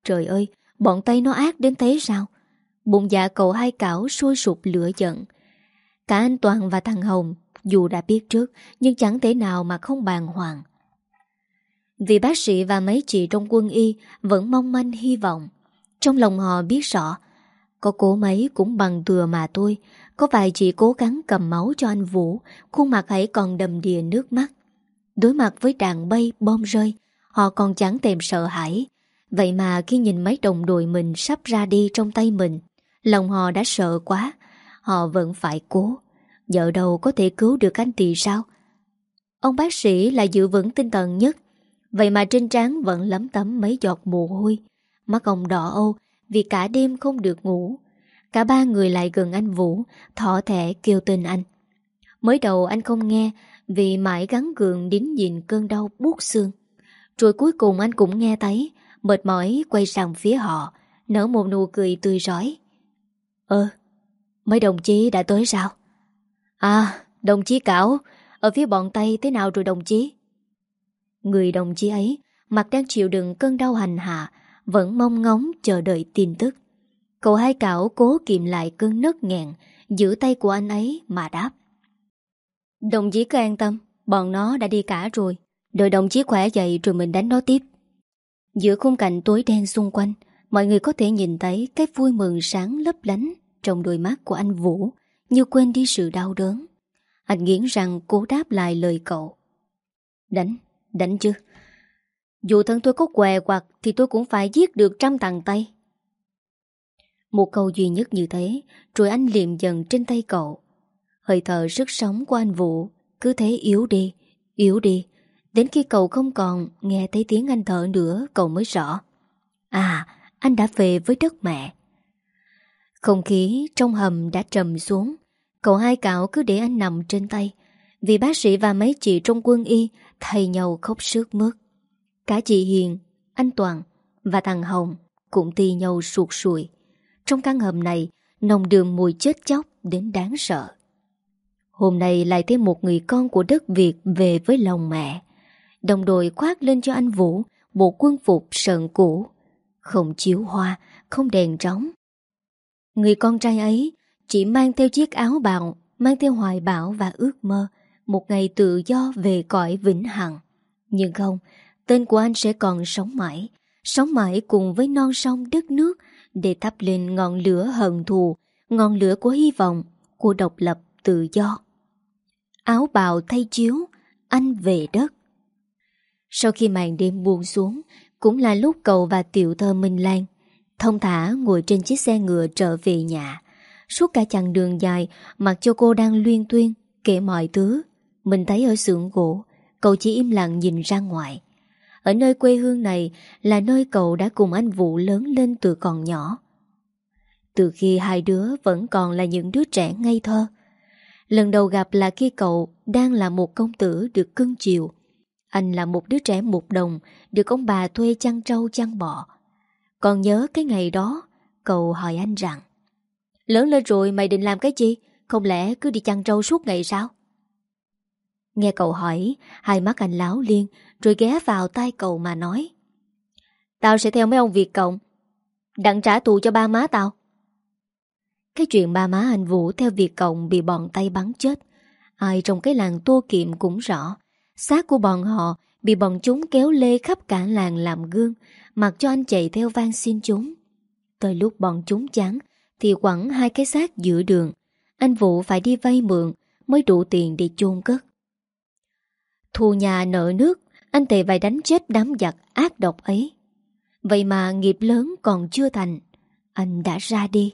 Trời ơi, Bọn tay nó ác đến thế sao? Bụng dạ cậu hai cảo sôi sụp lửa giận. Cả anh Toàn và thằng Hồng, Dù đã biết trước, Nhưng chẳng thể nào mà không bàng hoàng. Vì bác sĩ và mấy chị trong quân y Vẫn mong manh hy vọng. Trong lòng họ biết rõ, Có cố mấy cũng bằng thừa mà thôi có vài chị cố gắng cầm máu cho anh Vũ, Khuôn mặt hãy còn đầm đìa nước mắt. Đối mặt với đàn bay, bom rơi, Họ còn chẳng tèm sợ hãi. Vậy mà khi nhìn mấy đồng đội mình sắp ra đi trong tay mình, Lòng họ đã sợ quá. Họ vẫn phải cố. Giờ đâu có thể cứu được anh thì sao? Ông bác sĩ là giữ vững tinh thần nhất. Vậy mà trên trán vẫn lấm tấm mấy giọt mồ hôi. Mắt ông đỏ âu Vì cả đêm không được ngủ. Cả ba người lại gần anh Vũ, Thỏ thẻ kêu tên anh. Mới đầu anh không nghe, Vì mãi gắn gượng đính nhìn cơn đau buốt xương. Rồi cuối cùng anh cũng nghe thấy, Mệt mỏi quay sang phía họ, Nở một nụ cười tươi rói. Ơ, Mấy đồng chí đã tới sao? À đồng chí Cảo, Ở phía bọn Tây thế nào rồi đồng chí? Người đồng chí ấy, Mặt đang chịu đựng cơn đau hành hạ, Vẫn mong ngóng chờ đợi tin tức. Cậu hai cảo cố kìm lại cơn nấc nghẹn Giữ tay của anh ấy mà đáp Đồng chí cứ an tâm Bọn nó đã đi cả rồi Đợi đồng chí khỏe dậy rồi mình đánh nó tiếp Giữa khung cảnh tối đen xung quanh Mọi người có thể nhìn thấy cái vui mừng sáng lấp lánh trong đôi mắt của anh Vũ như quên đi sự đau đớn. Anh nghiến rằng cố đáp lại lời cậu. Đánh, đánh chứ. Dù thân tôi có què quạt thì tôi cũng phải giết được trăm tàng tay. Một câu duy nhất như thế, rồi anh liệm dần trên tay cậu. Hơi thở sức sống của anh Vũ cứ thế yếu đi, yếu đi. Đến khi cậu không còn nghe thấy tiếng anh thở nữa cậu mới rõ. À, anh đã về với đất mẹ. Không khí trong hầm đã trầm xuống Cậu hai cạo cứ để anh nằm trên tay Vì bác sĩ và mấy chị trong quân y Thay nhau khóc sướt mướt Cả chị Hiền, anh Toàn Và thằng Hồng Cũng ti nhau suột sùi trong căn hầm này Nồng đường mùi chết chóc đến đáng sợ. Hôm nay lại thêm một người con của đất Việt Về với lòng mẹ. Đồng đội khoác lên cho anh Vũ Bộ quân phục sợn cũ. Không chiếu hoa Không đèn trống. Người con trai ấy chỉ mang theo chiếc áo bào, mang theo hoài bão và ước mơ, một ngày tự do về cõi vĩnh hằng. Nhưng không, tên của anh sẽ còn sống mãi, sống mãi cùng với non sông đất nước để thắp lên ngọn lửa hận thù, ngọn lửa của hy vọng, của độc lập tự do. Áo bào thay chiếu, anh về đất. Sau khi màn đêm buông xuống, cũng là lúc cậu và tiểu thơ Minh Lan Thông thả ngồi trên chiếc xe ngựa trở về nhà Suốt cả chặng đường dài Mặc cho cô đang luyên tuyên Kể mọi thứ Mình thấy ở xưởng gỗ Cậu chỉ im lặng nhìn ra ngoài ở nơi quê hương này Là nơi cậu đã cùng anh Vũ lớn lên từ còn nhỏ. Từ khi hai đứa vẫn còn là những đứa trẻ ngây thơ, Lần đầu gặp là khi cậu đang là một công tử được cưng chiều. Anh là một đứa trẻ một đồng Được ông bà thuê chăn trâu chăn bò còn nhớ cái ngày đó, Cậu hỏi anh rằng, Lớn lên rồi mày định làm cái gì? Không lẽ cứ đi chăn trâu suốt ngày sao? Nghe cậu hỏi, Hai mắt anh láo liên rồi ghé vào tay cậu mà nói. Tao sẽ theo mấy ông Việt Cộng, Đặng trả tù cho ba má tao. Cái chuyện ba má anh Vũ Theo Việt Cộng bị bọn tay bắn chết, Ai trong cái làng tô kiệm cũng rõ. Xác của bọn họ Bị bọn chúng kéo lê khắp cả làng làm gương, Mặc cho anh chạy theo van xin chúng. Tới lúc bọn chúng chán, Thì quẳng hai cái xác giữa đường. Anh Vũ phải đi vay mượn, Mới đủ tiền để chôn cất. Thù nhà nợ nước anh Tề phải đánh chết đám giặc ác độc ấy. Vậy mà nghiệp lớn còn chưa thành, Anh đã ra đi.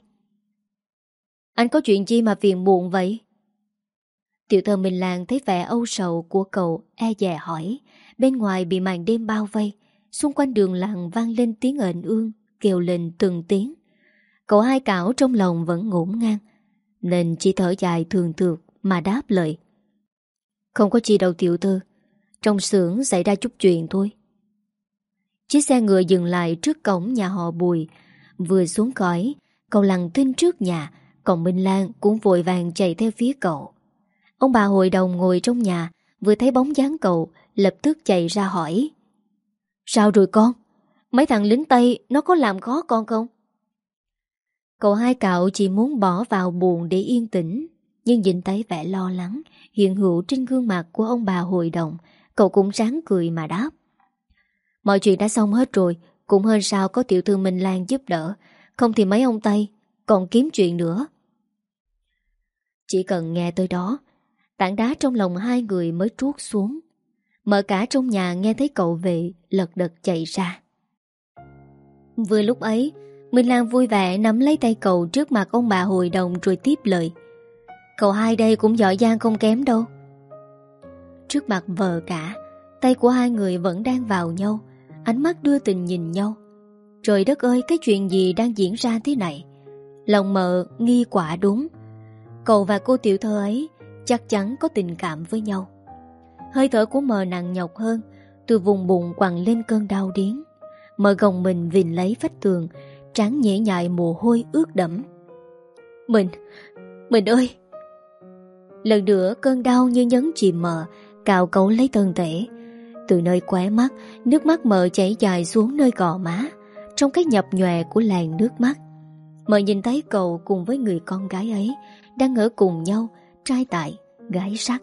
Anh có chuyện chi mà phiền muộn vậy? Tiểu thơ Minh Lan thấy vẻ âu sầu của cậu e dè hỏi, Bên ngoài bị màn đêm bao vây. Xung quanh đường làng vang lên tiếng ệnh ương, Kêu lên từng tiếng. Cậu hai cảo trong lòng vẫn ngổn ngang, Nên chỉ thở dài thường thường Mà đáp lời. Không có chi đâu tiểu thư trong xưởng xảy ra chút chuyện thôi Chiếc xe ngựa dừng lại trước cổng nhà họ Bùi Vừa xuống khỏi Cậu lặng tin trước nhà, Còn Minh Lan cũng vội vàng chạy theo phía cậu Ông bà hội đồng ngồi trong nhà, Vừa thấy bóng dáng cậu, Lập tức chạy ra hỏi Sao rồi con? Mấy thằng lính Tây Nó có làm khó con không? Cậu hai cậu chỉ muốn bỏ vào buồn để yên tĩnh, Nhưng nhìn thấy vẻ lo lắng, Hiện hữu trên gương mặt của ông bà hội đồng Cậu cũng ráng cười mà đáp. Mọi chuyện đã xong hết rồi, Cũng hơn sao có tiểu thư Minh Lan giúp đỡ. Không thì mấy ông Tây Còn kiếm chuyện nữa. Chỉ cần nghe tới đó, Tảng đá trong lòng hai người mới trút xuống. Mở cả trong nhà nghe thấy cậu về, Lật đật chạy ra. Vừa lúc ấy, Minh Lan vui vẻ nắm lấy tay cậu Trước mặt ông bà hội đồng rồi tiếp lời. Cậu hai đây cũng giỏi giang không kém đâu. Trước mặt vợ cả. Tay của hai người vẫn đang vào nhau, Ánh mắt đưa tình nhìn nhau. Trời đất ơi, cái chuyện gì đang diễn ra thế này? Lòng mợ nghi quả đúng. Cậu và cô tiểu thơ ấy Chắc chắn có tình cảm với nhau. Hơi thở của mờ nặng nhọc hơn, Từ vùng bụng quằn lên cơn đau điến Mờ gồng mình vìn lấy vách tường, Tráng nhễ nhại mồ hôi ướt đẫm. Mình Mình ơi! Lần nữa cơn đau như nhấn chìm mờ Cào cấu lấy thân thể. Từ nơi khóe mắt Nước mắt mờ chảy dài xuống nơi gò má Trong cái nhập nhòe của làn nước mắt. Mờ nhìn thấy cậu cùng với người con gái ấy Đang ở cùng nhau Trai tại, gái sắc.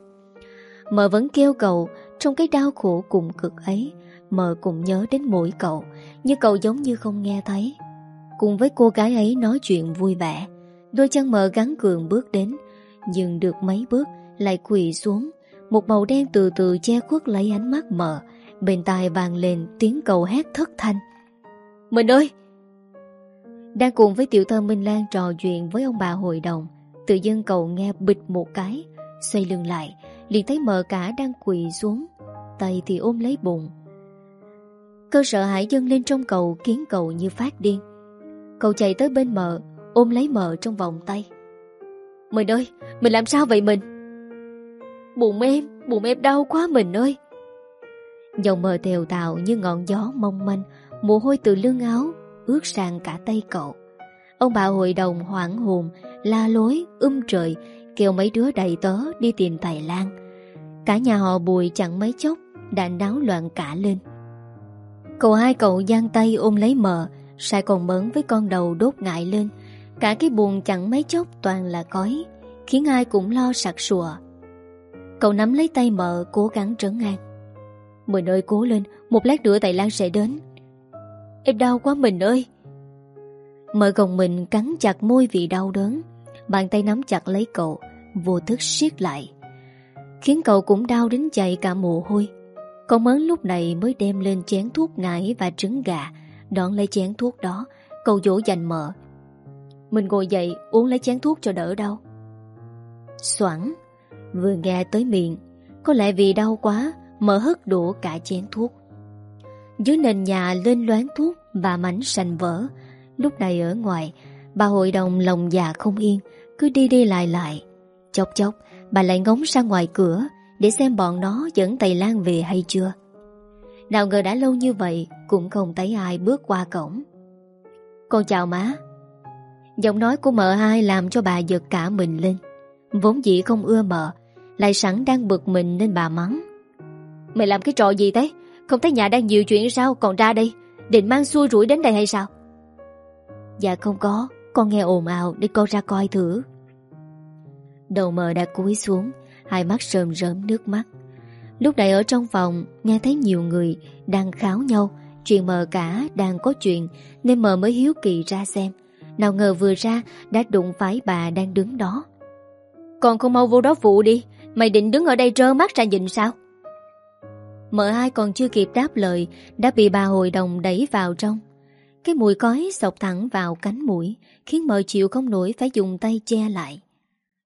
Mờ vẫn kêu cậu Trong cái đau khổ cùng cực ấy. Mờ cũng nhớ đến mỗi cậu như cậu giống như không nghe thấy. Cùng với cô gái ấy nói chuyện vui vẻ Đôi chân mờ gắn cường bước đến Nhưng được mấy bước Lại quỳ xuống một màu đen từ từ che khuất lấy ánh mắt mờ. Bên tai vàng lên tiếng cầu hét thất thanh. Mình ơi! Đang cùng với tiểu thơ Minh Lan trò chuyện với ông bà hội đồng Tự dân cầu nghe bịch một cái Xoay lưng lại liền thấy mờ cả đang quỳ xuống Tay thì ôm lấy bụng. Cơn sợ hãi dâng lên trong cầu Khiến cầu như phát điên. Cậu chạy tới bên mợ Ôm lấy mợ trong vòng tay. Mình ơi, mình làm sao vậy mình? Bụng em, bụng em đau quá mình ơi. Dòng mờ tèo tạo như ngọn gió mong manh Mồ hôi từ lưng áo Ướt sang cả tay cậu. Ông bà hội đồng hoảng hồn La lối, um trời Kêu mấy đứa đầy tớ đi tìm Tài Lan Cả nhà họ bùi chẳng mấy chốc Đã náo loạn cả lên. Cậu hai cậu giang tay ôm lấy mờ Sai còn mớn với con đầu đốt ngại lên. Cả cái buồn chẳng mấy chốc toàn là cói Khiến ai cũng lo sặc sụa. Cậu nắm lấy tay mợ, cố gắng trấn an. Mình ơi cố lên, Một lát nữa Tài Lan sẽ đến. Em đau quá mình ơi. Mợ gồng mình cắn chặt môi vì đau đớn. Bàn tay nắm chặt lấy cậu, Vô thức siết lại. Khiến cậu cũng đau đến chạy cả mồ hôi. Con mớn lúc này mới đem lên chén thuốc ngải và trứng gà, Đón lấy chén thuốc đó, Cậu dỗ dành mợ. Mình ngồi dậy, uống lấy chén thuốc cho đỡ đau. Soảng Vừa nghe tới miệng, Có lẽ vì đau quá mở hất đổ cả chén thuốc. Dưới nền nhà lên loáng thuốc Và mảnh sành vỡ, Lúc này ở ngoài, Bà hội đồng lòng già không yên, Cứ đi đi lại lại. Chốc chốc, bà lại ngóng ra ngoài cửa Để xem bọn nó dẫn Tây Lan về hay chưa. Nào ngờ đã lâu như vậy, Cũng không thấy ai bước qua cổng. Con chào má. Giọng nói của mợ hai làm cho bà giật cả mình lên. Vốn dĩ không ưa mợ lại sẵn đang bực mình nên bà mắng. Mày làm cái trò gì thế? Không thấy nhà đang nhiều chuyện sao? Còn ra đây, Định mang xui rủi đến đây hay sao? Dạ không có, Con nghe ồn ào, để con ra coi thử. Đầu mờ đã cúi xuống, Hai mắt rơm rớm nước mắt. Lúc này ở trong phòng, Nghe thấy nhiều người đang kháo nhau, Chuyện mờ cả đang có chuyện, Nên mờ mới hiếu kỳ ra xem. Nào ngờ vừa ra, đã đụng phải bà đang đứng đó. Còn không mau vô đó phụ đi Mày định đứng ở đây trơ mắt ra nhìn sao? Mợ hai còn chưa kịp đáp lời, Đã bị bà hội đồng đẩy vào trong. Cái mùi cói sọc thẳng vào cánh mũi, Khiến mợ chịu không nổi phải dùng tay che lại.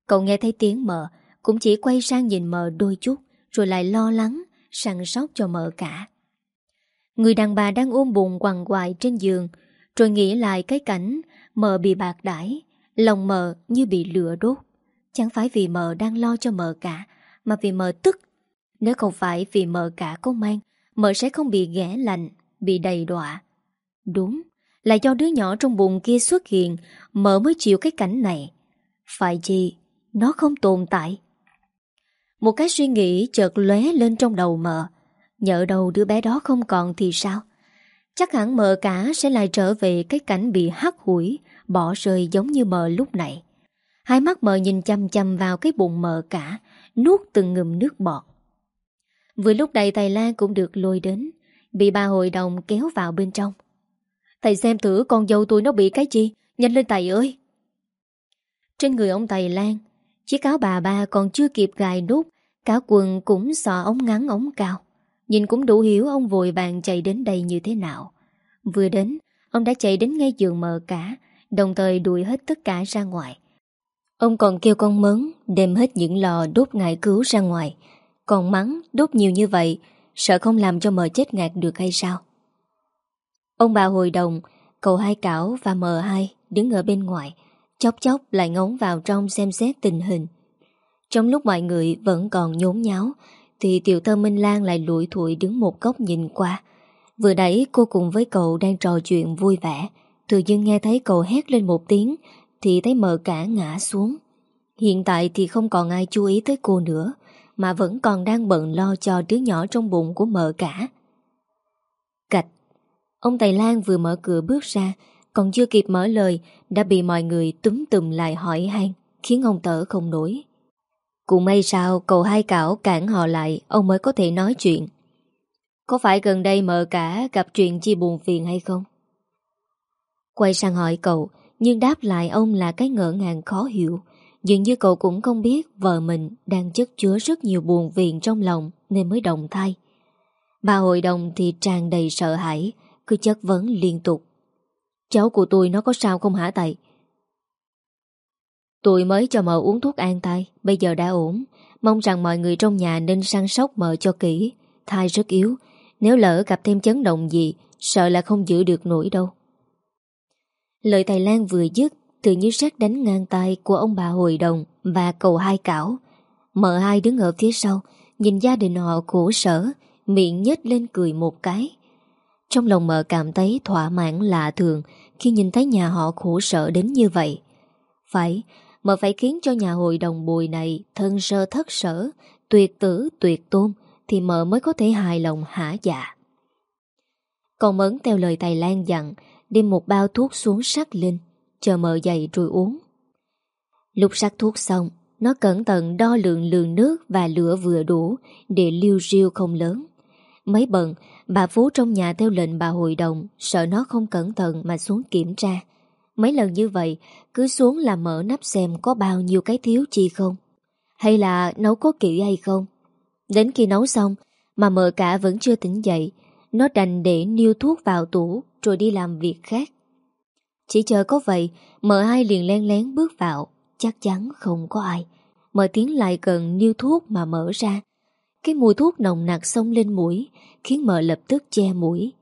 Cậu nghe thấy tiếng mợ, Cũng chỉ quay sang nhìn mợ đôi chút, Rồi lại lo lắng, Săn sóc cho mợ cả. Người đàn bà đang ôm bụng quằn quại trên giường, Rồi nghĩ lại cái cảnh Mợ bị bạc đãi, Lòng mợ như bị lửa đốt. Chẳng phải vì mợ đang lo cho mợ cả, Mà vì mợ tức. Nếu không phải vì mợ cả có mang Mợ sẽ không bị ghẻ lạnh, Bị đầy đọa. Đúng, Là do đứa nhỏ trong bụng kia xuất hiện Mợ mới chịu cái cảnh này. Phải gì Nó không tồn tại. Một cái suy nghĩ chợt lóe lên trong đầu mợ Nhỡ đầu đứa bé đó không còn thì sao? Chắc hẳn mợ cả sẽ lại trở về Cái cảnh bị hắt hủi, Bỏ rơi giống như mợ lúc này. Hai mắt mờ nhìn chăm chăm vào cái bụng mờ cả, Nuốt từng ngụm nước bọt. Vừa lúc đây thầy Lan cũng được lôi đến, Bị bà hội đồng kéo vào bên trong. Thầy xem thử con dâu tôi nó bị cái gì Nhanh lên thầy ơi. Trên người ông thầy Lan, Chiếc áo bà ba còn chưa kịp gài nút, Cả quần cũng sọ ống ngắn ống cao. Nhìn cũng đủ hiểu ông vội vàng chạy đến đây như thế nào. Vừa đến, Ông đã chạy đến ngay giường mờ cả, Đồng thời đuổi hết tất cả ra ngoài. Ông còn kêu con mớn Đem hết những lò đốt ngại cứu ra ngoài. Còn mắng đốt nhiều như vậy, Sợ không làm cho mờ chết ngạt được hay sao? Ông bà hồi đồng, Cậu hai cảo và mờ hai Đứng ở bên ngoài, Chốc chốc lại ngóng vào trong xem xét tình hình. Trong lúc mọi người vẫn còn nhốn nháo, Thì tiểu thơ Minh Lan lại lủi thủi đứng một góc nhìn qua. Vừa đấy cô cùng với cậu đang trò chuyện vui vẻ, Tự dưng nghe thấy cậu hét lên một tiếng thì thấy mờ cả ngã xuống. Hiện tại thì không còn ai chú ý tới cô nữa, Mà vẫn còn đang bận lo cho đứa nhỏ trong bụng của mợ cả. Cạch, Ông Tài Lan vừa mở cửa bước ra, Còn chưa kịp mở lời, Đã bị mọi người túm tùm lại hỏi han, Khiến ông tở không nổi. Cũng may sao cậu hai cảo cản họ lại, Ông mới có thể nói chuyện. Có phải gần đây mợ cả gặp chuyện chi buồn phiền hay không? Quay sang hỏi cậu nhưng đáp lại ông là cái ngỡ ngàng khó hiểu. Dường như cậu cũng không biết Vợ mình đang chất chứa rất nhiều buồn phiền trong lòng Nên mới đồng thai. Bà hội đồng thì tràn đầy sợ hãi, Cứ chất vấn liên tục. Cháu của tôi nó có sao không hả tại Tôi mới cho mợ uống thuốc an tai Bây giờ đã ổn. Mong rằng mọi người trong nhà nên săn sóc mợ cho kỹ. Thai rất yếu, Nếu lỡ gặp thêm chấn động gì, Sợ là không giữ được nổi đâu. Lời thầy Lan vừa dứt, Tự như sát đánh ngang tay của ông bà hội đồng Và cầu hai cảo. Mợ hai đứng ở phía sau, Nhìn gia đình họ khổ sở, Miệng nhếch lên cười một cái. Trong lòng mợ cảm thấy thỏa mãn lạ thường Khi nhìn thấy nhà họ khổ sở đến như vậy. Phải, Mợ phải khiến cho nhà hội đồng bùi này Thân sơ thất sở, Tuyệt tử, tuyệt tôn Thì mợ mới có thể hài lòng hả dạ. Còn mấn theo lời Tài Lan dặn Đem một bao thuốc xuống sắc linh Chờ mợ dậy rồi uống. Lúc sắc thuốc xong, Nó cẩn thận đo lượng lượng nước Và lửa vừa đủ Để liêu riêu không lớn. Mấy bận, Bà Phú trong nhà theo lệnh bà hội đồng, Sợ nó không cẩn thận mà xuống kiểm tra. Mấy lần như vậy, Cứ xuống là mở nắp xem có bao nhiêu cái thiếu chi không? Hay là nấu có kỹ hay không? Đến khi nấu xong, Mà mợ cả vẫn chưa tỉnh dậy, Nó đành để niêu thuốc vào tủ rồi đi làm việc khác. Chỉ chờ có vậy, Mợ hai liền len lén bước vào. Chắc chắn không có ai. Mợ tiến lại gần như thuốc mà mở ra. Cái mùi thuốc nồng nặc xông lên mũi, Khiến mợ lập tức che mũi.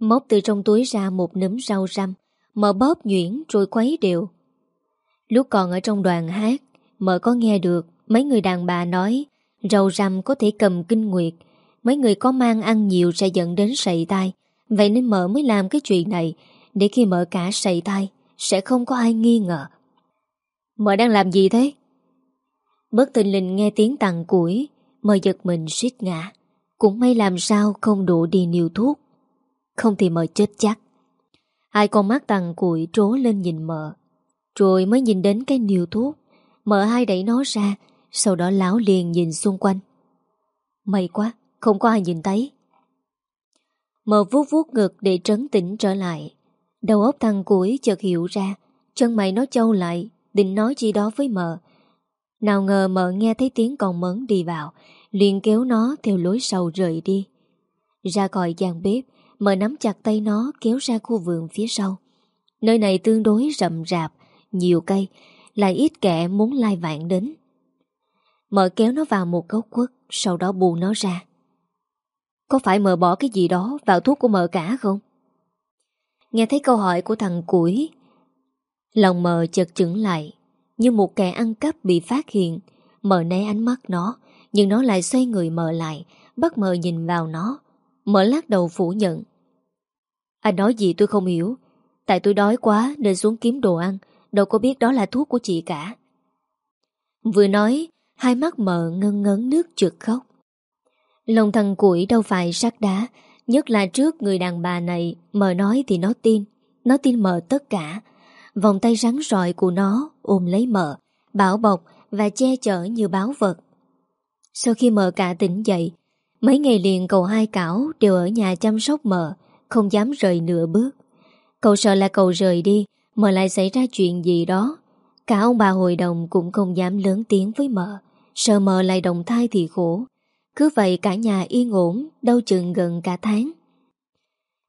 Móc từ trong túi ra một nấm rau răm. Mợ bóp nhuyễn rồi khuấy đều. Lúc còn ở trong đoàn hát, Mợ có nghe được Mấy người đàn bà nói Rau răm có thể cầm kinh nguyệt. Mấy người có mang ăn nhiều sẽ dẫn đến sậy tai. Vậy nên mợ mới làm cái chuyện này. Để khi mợ cả sậy tay, Sẽ không có ai nghi ngờ. Mợ đang làm gì thế? Bất tình linh nghe tiếng tặng củi, Mợ giật mình suýt ngã. Cũng may làm sao không đủ đi nhiều thuốc. Không thì mợ chết chắc. Hai con mắt tặng củi trố lên nhìn mợ. Rồi mới nhìn đến cái nhiều thuốc. Mợ hai đẩy nó ra, Sau đó lão liền nhìn xung quanh. May quá, Không có ai nhìn thấy mờ vuốt vuốt ngực để trấn tĩnh trở lại. Đầu óc thằng cuối chợt hiểu ra, Chân mày nó trâu lại, Định nói gì đó với mờ. Nào ngờ mờ nghe thấy tiếng còn mấn đi vào, liền kéo nó theo lối sau rời đi. Ra khỏi gian bếp, mờ nắm chặt tay nó kéo ra khu vườn phía sau. Nơi này tương đối rậm rạp, Nhiều cây, Lại ít kẻ muốn lai vạn đến. Mợ kéo nó vào một góc quất Sau đó buồn nó ra. Có phải mờ bỏ cái gì đó Vào thuốc của mờ cả không? Nghe thấy câu hỏi của thằng củi, Lòng mờ chợt chững lại, Như một kẻ ăn cắp bị phát hiện. Mờ né ánh mắt nó, Nhưng nó lại xoay người mờ lại Bắt mờ nhìn vào nó. Mờ lát đầu phủ nhận. Anh nói gì tôi không hiểu. Tại tôi đói quá nên xuống kiếm đồ ăn, Đâu có biết đó là thuốc của chị cả. Vừa nói, Hai mắt mờ ngân ngấn nước trượt khóc. Lòng thằng củi đâu phải sắt đá, Nhất là trước người đàn bà này, Mờ nói thì nó tin. Nó tin mờ tất cả. Vòng tay rắn rọi của nó ôm lấy mờ, Bảo bọc và che chở như báo vật. Sau khi mờ cả tỉnh dậy, Mấy ngày liền cậu hai cảo Đều ở nhà chăm sóc mờ, Không dám rời nửa bước. Cậu sợ là cậu rời đi Mờ lại xảy ra chuyện gì đó. Cả ông bà hội đồng cũng không dám lớn tiếng với mờ, Sợ mờ lại động thai thì khổ. Cứ vậy cả nhà yên ổn Đâu chừng gần cả tháng.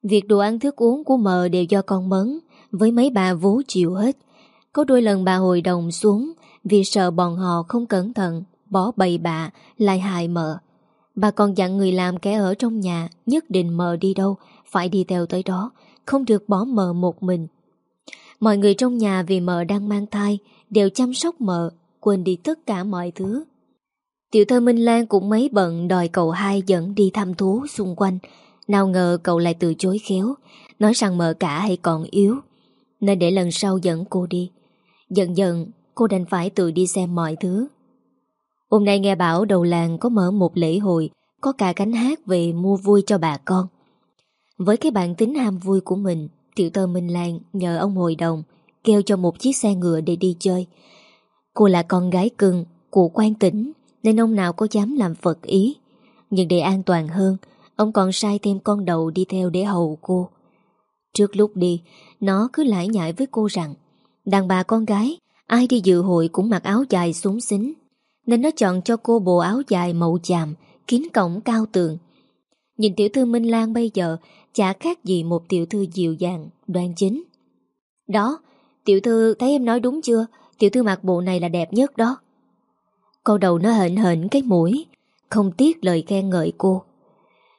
Việc đồ ăn thức uống của mờ đều do con mấn Với mấy bà vú chịu hết. Có đôi lần bà hồi đồng xuống, Vì sợ bọn họ không cẩn thận, Bỏ bầy bạ lại hại mờ Bà còn dặn người làm kẻ ở trong nhà, Nhất định mờ đi đâu, Phải đi theo tới đó, Không được bỏ mờ một mình. Mọi người trong nhà vì mợ đang mang thai, Đều chăm sóc mợ, Quên đi tất cả mọi thứ. Tiểu thơ Minh Lan cũng mấy bận Đòi cậu hai dẫn đi thăm thú xung quanh. Nào ngờ cậu lại từ chối khéo, Nói rằng mợ cả hay còn yếu, Nên để lần sau dẫn cô đi. Dần dần, cô đành phải tự đi xem mọi thứ. Hôm nay nghe bảo đầu làng có mở một lễ hội, Có cả cánh hát về mua vui cho bà con. Với cái bản tính ham vui của mình, Tiểu tơ Minh Lan nhờ ông hội đồng kêu cho một chiếc xe ngựa để đi chơi. Cô là con gái cưng của quan tỉnh nên ông nào có dám làm phật ý. Nhưng để an toàn hơn, ông còn sai thêm con đầu đi theo để hầu cô. Trước lúc đi, nó cứ lải nhải với cô rằng đàn bà con gái, ai đi dự hội cũng mặc áo dài xuống xính. Nên nó chọn cho cô bộ áo dài màu chàm, kín cổng cao tường. Nhìn tiểu thư Minh Lan bây giờ Chả khác gì một tiểu thư dịu dàng Đoan chính Đó, tiểu thư thấy em nói đúng chưa Tiểu thư mặc bộ này là đẹp nhất đó Câu đầu nó hệnh hệnh cái mũi, Không tiếc lời khen ngợi cô.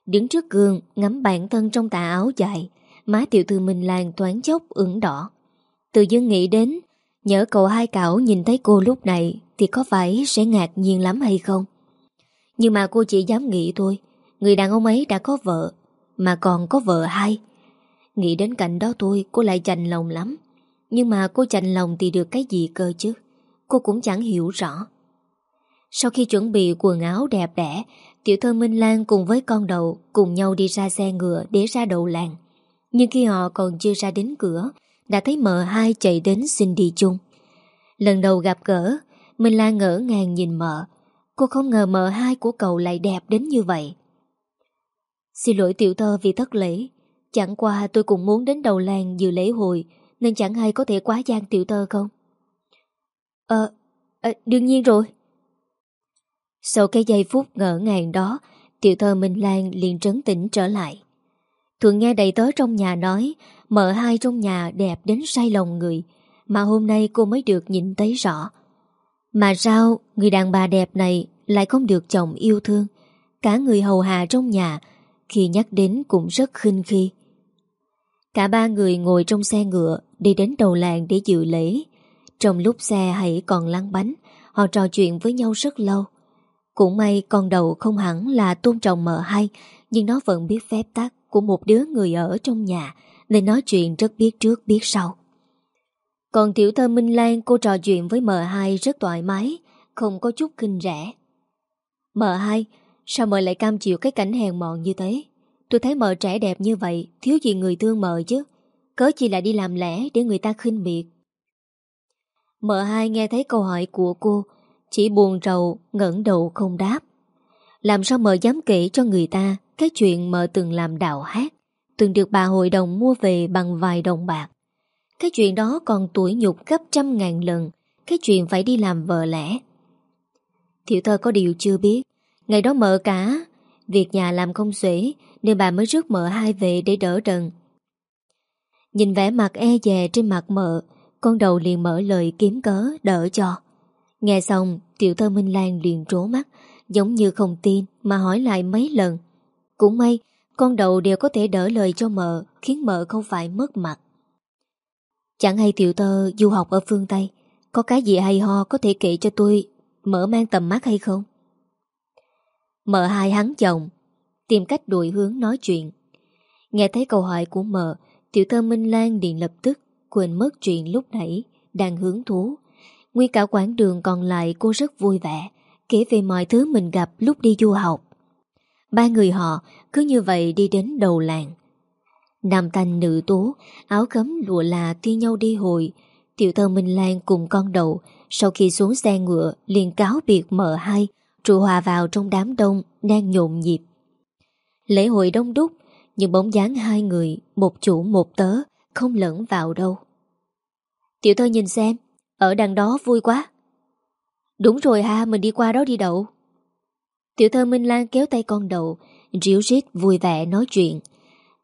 Đứng trước gương, Ngắm bản thân trong tà áo dài, Má tiểu thư mình làng thoáng chốc ửng đỏ. Tự dưng nghĩ đến Nhớ cậu hai cảo nhìn thấy cô lúc này Thì có phải sẽ ngạc nhiên lắm hay không? Nhưng mà cô chỉ dám nghĩ thôi, Người đàn ông ấy đã có vợ, Mà còn có vợ hai Nghĩ đến cảnh đó tôi cô lại chành lòng lắm. Nhưng mà cô chành lòng thì được cái gì cơ chứ? Cô cũng chẳng hiểu rõ. Sau khi chuẩn bị quần áo đẹp đẽ Tiểu thơ Minh Lan cùng với con đầu Cùng nhau đi ra xe ngựa để ra đầu làng. Nhưng khi họ còn chưa ra đến cửa Đã thấy mợ hai chạy đến xin đi chung. Lần đầu gặp gỡ Minh Lan ngỡ ngàng nhìn mợ. Cô không ngờ mợ hai của cậu lại đẹp đến như vậy. Xin lỗi tiểu thơ vì thất lễ. Chẳng qua tôi cũng muốn đến đầu làng dự lễ hội Nên chẳng hay có thể quá gian tiểu thơ không? Ờ, à, đương nhiên rồi. Sau cái giây phút ngỡ ngàng đó Tiểu thơ Minh Lan liền trấn tĩnh trở lại Thuận nghe đầy tớ trong nhà nói Mợ hai trong nhà đẹp đến say lòng người Mà hôm nay cô mới được nhìn thấy rõ Mà sao người đàn bà đẹp này Lại không được chồng yêu thương Cả người hầu hạ trong nhà khi nhắc đến cũng rất khinh khi. Cả ba người ngồi trong xe ngựa đi đến đầu làng để dự lễ. Trong lúc xe hãy còn lăn bánh, họ trò chuyện với nhau rất lâu. Cũng may con đầu không hẳn là tôn trọng mợ hay, nhưng nó vẫn biết phép tắc của một đứa người ở trong nhà, nên nói chuyện rất biết trước biết sau. Còn tiểu thơ Minh Lan cô trò chuyện với mợ hai rất thoải mái, không có chút kinh rẻ. Mợ hai, Sao mợ lại cam chịu cái cảnh hèn mọn như thế Tôi thấy mợ trẻ đẹp như vậy Thiếu gì người thương mợ chứ Cớ chỉ là đi làm lẽ để người ta khinh miệt Mợ hai nghe thấy câu hỏi của cô chỉ buồn rầu, ngẩng đầu không đáp. Làm sao mợ dám kể cho người ta Cái chuyện mợ từng làm đạo hát, Từng được bà hội đồng mua về bằng vài đồng bạc. Cái chuyện đó còn tuổi nhục gấp trăm ngàn lần, Cái chuyện phải đi làm vợ lẽ. Thiệu thơ có điều chưa biết, Ngày đó mợ cả, Việc nhà làm không xuể, Nên bà mới rước mợ hai về để đỡ đần. Nhìn vẻ mặt e dè trên mặt mợ, Con đầu liền mở lời kiếm cớ đỡ cho. Nghe xong, Tiểu thơ Minh Lan liền trố mắt, Giống như không tin Mà hỏi lại mấy lần. Cũng may, Con đầu đều có thể đỡ lời cho mợ, Khiến mợ không phải mất mặt. Chẳng hay tiểu thơ du học ở phương Tây, Có cái gì hay ho có thể kể cho tôi Mở mang tầm mắt hay không? Mợ hai hắn chồng, Tìm cách đổi hướng nói chuyện. Nghe thấy câu hỏi của mợ, Tiểu thơ Minh Lan điện lập tức Quên mất chuyện lúc nãy Đang hướng thú. Nguyên cả quãng đường còn lại cô rất vui vẻ, Kể về mọi thứ mình gặp lúc đi du học. Ba người họ cứ như vậy đi đến đầu làng. Nam thanh nữ tố Áo cấm lụa là thi nhau đi hồi. Tiểu thơ Minh Lan cùng con đầu Sau khi xuống xe ngựa, liền cáo biệt mở hai, Trụ hòa vào trong đám đông, Đang nhộn nhịp. Lễ hội đông đúc, Nhưng bóng dáng hai người, Một chủ một tớ, Không lẫn vào đâu. Tiểu thơ nhìn xem ở đằng đó vui quá. Đúng rồi ha, mình đi qua đó đi đậu. Tiểu thơ Minh Lan kéo tay con đầu Ríu rít vui vẻ nói chuyện.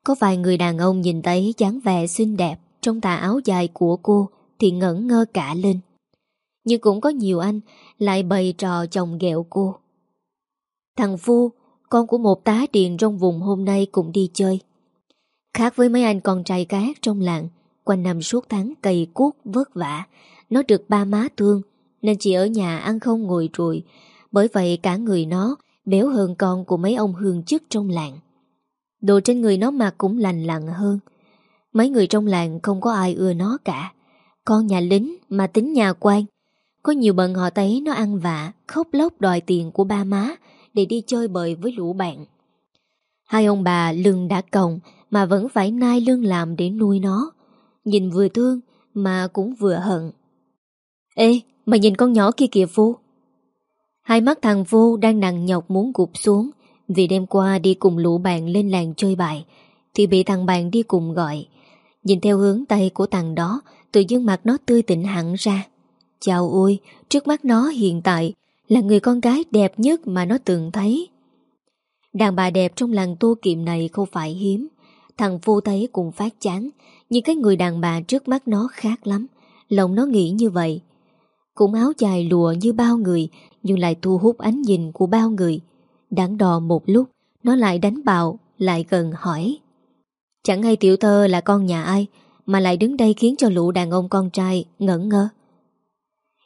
Có vài người đàn ông nhìn thấy dáng vẻ xinh đẹp Trong tà áo dài của cô Thì ngẩn ngơ cả lên. Nhưng cũng có nhiều anh Lại bày trò chồng ghẹo cô. Thằng Phu, Con của một tá điền trong vùng hôm nay cũng đi chơi. Khác với mấy anh con trai cá trong làng, Quanh năm suốt tháng cày cuốc vất vả nó được ba má thương, Nên chỉ ở nhà ăn không ngồi rùi Bởi vậy cả người nó Béo hơn con của mấy ông hương chức trong làng. Đồ trên người nó mặc cũng lành lặng hơn. Mấy người trong làng không có ai ưa nó cả. Con nhà lính mà tính nhà quan. Có nhiều bận họ thấy nó ăn vạ, Khóc lóc đòi tiền của ba má Để đi chơi bời với lũ bạn. Hai ông bà lưng đã còng Mà vẫn phải nai lương làm để nuôi nó. Nhìn vừa thương Mà cũng vừa hận. Ê mà nhìn con nhỏ kia kìa Vu, Hai mắt thằng Vu đang nặng nhọc muốn gục xuống Vì đêm qua đi cùng lũ bạn lên làng chơi bài Thì bị thằng bạn đi cùng gọi. Nhìn theo hướng tay của thằng đó Tự dưng mặt nó tươi tỉnh hẳn ra. Chào ôi Trước mắt nó hiện tại Là người con gái đẹp nhất mà nó từng thấy. Đàn bà đẹp trong làng tô kiệm này không phải hiếm. Thằng Vu thấy cũng phát chán Nhưng cái người đàn bà trước mắt nó khác lắm. Lòng nó nghĩ như vậy cũng áo dài lụa như bao người Nhưng lại thu hút ánh nhìn của bao người. Đắn đò một lúc Nó lại đánh bạo Lại gần hỏi. Chẳng hay tiểu thơ là con nhà ai Mà lại đứng đây khiến cho lũ đàn ông con trai ngẩn ngơ.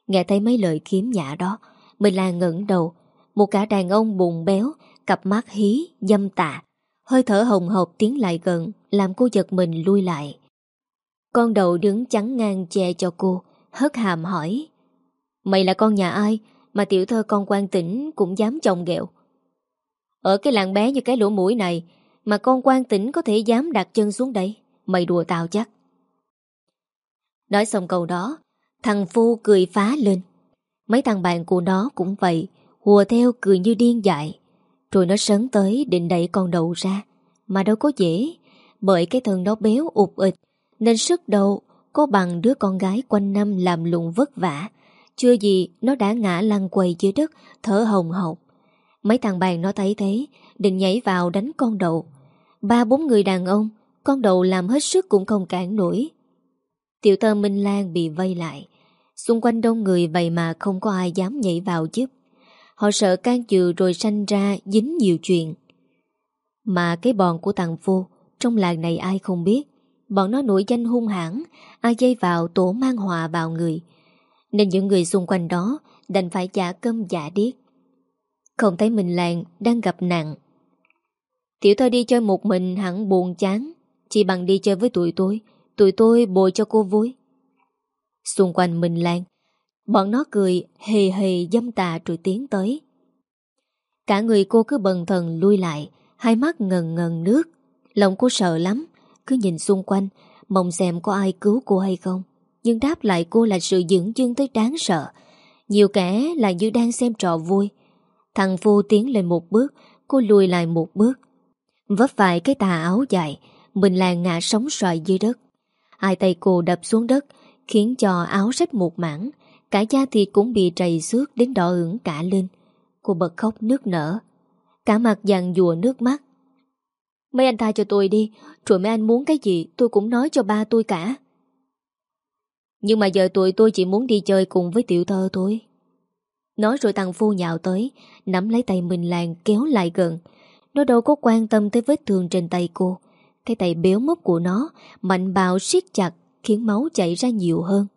Nghe thấy mấy lời kiếm nhã đó Mình là ngẩn đầu. Một cả đàn ông bùng béo Cặp mắt hí, dâm tạ Hơi thở hồng hộc tiến lại gần Làm cô giật mình lui lại. Con đầu đứng chắn ngang che cho cô Hất hàm hỏi. Mày là con nhà ai Mà tiểu thơ con quan tỉnh cũng dám chồng ghẹo? Ở cái làng bé như cái lỗ mũi này Mà con quan tỉnh có thể dám đặt chân xuống đây, Mày đùa tao chắc. Nói xong câu đó, Thằng Phu cười phá lên. Mấy thằng bạn của nó cũng vậy, Hùa theo cười như điên dại. Rồi nó sấn tới định đẩy con đầu ra, Mà đâu có dễ, Bởi cái thân nó béo ụt ịch, Nên sức đầu có bằng đứa con gái quanh năm làm lụng vất vả. Chưa gì nó đã ngã lăn quầy dưới đất, Thở hồng hộc. Mấy thằng bạn nó thấy thế, Định nhảy vào đánh con đầu Ba bốn người đàn ông, Con đầu làm hết sức cũng không cản nổi. Tiểu tơ Minh Lan bị vây lại. Xung quanh đông người vậy mà không có ai dám nhảy vào giúp. Họ sợ can dự rồi sanh ra dính nhiều chuyện. Mà cái bọn của thằng Phu, Trong làng này ai không biết. Bọn nó nổi danh hung hãn, Ai dây vào tổ mang họa vào người. Nên những người xung quanh đó Đành phải giả câm giả điếc. Không thấy mình làng đang gặp nạn. Tiểu thơ đi chơi một mình hẳn buồn chán. Chỉ bằng đi chơi với tụi tôi Tụi tôi bồi cho cô vui. Xung quanh mình lan, Bọn nó cười hề hề dâm tà rồi tiến tới. Cả người cô cứ bần thần lui lại, Hai mắt ngần ngần nước. Lòng cô sợ lắm, Cứ nhìn xung quanh, Mong xem có ai cứu cô hay không. Nhưng đáp lại cô là sự dưỡng dưng tới đáng sợ. Nhiều kẻ là như đang xem trò vui. Thằng Phu tiến lên một bước, Cô lùi lại một bước. Vấp phải cái tà áo dài, Mình là ngã sóng xoài dưới đất. Hai tay cô đập xuống đất, Khiến cho áo rách một mảng. Cả da thịt cũng bị trầy xước Đến đỏ ửng cả lên. Cô bật khóc nước nở. Cả mặt dàn dùa nước mắt. Mấy anh tha cho tôi đi, Rồi mấy anh muốn cái gì tôi cũng nói cho ba tôi cả. Nhưng mà giờ tụi tôi chỉ muốn đi chơi cùng với tiểu thơ thôi. Nói rồi thằng Phu nhào tới, Nắm lấy tay mình làng kéo lại gần. Nó đâu có quan tâm tới vết thương trên tay cô. Cái tay béo mốc của nó, Mạnh bạo siết chặt, Khiến máu chảy ra nhiều hơn.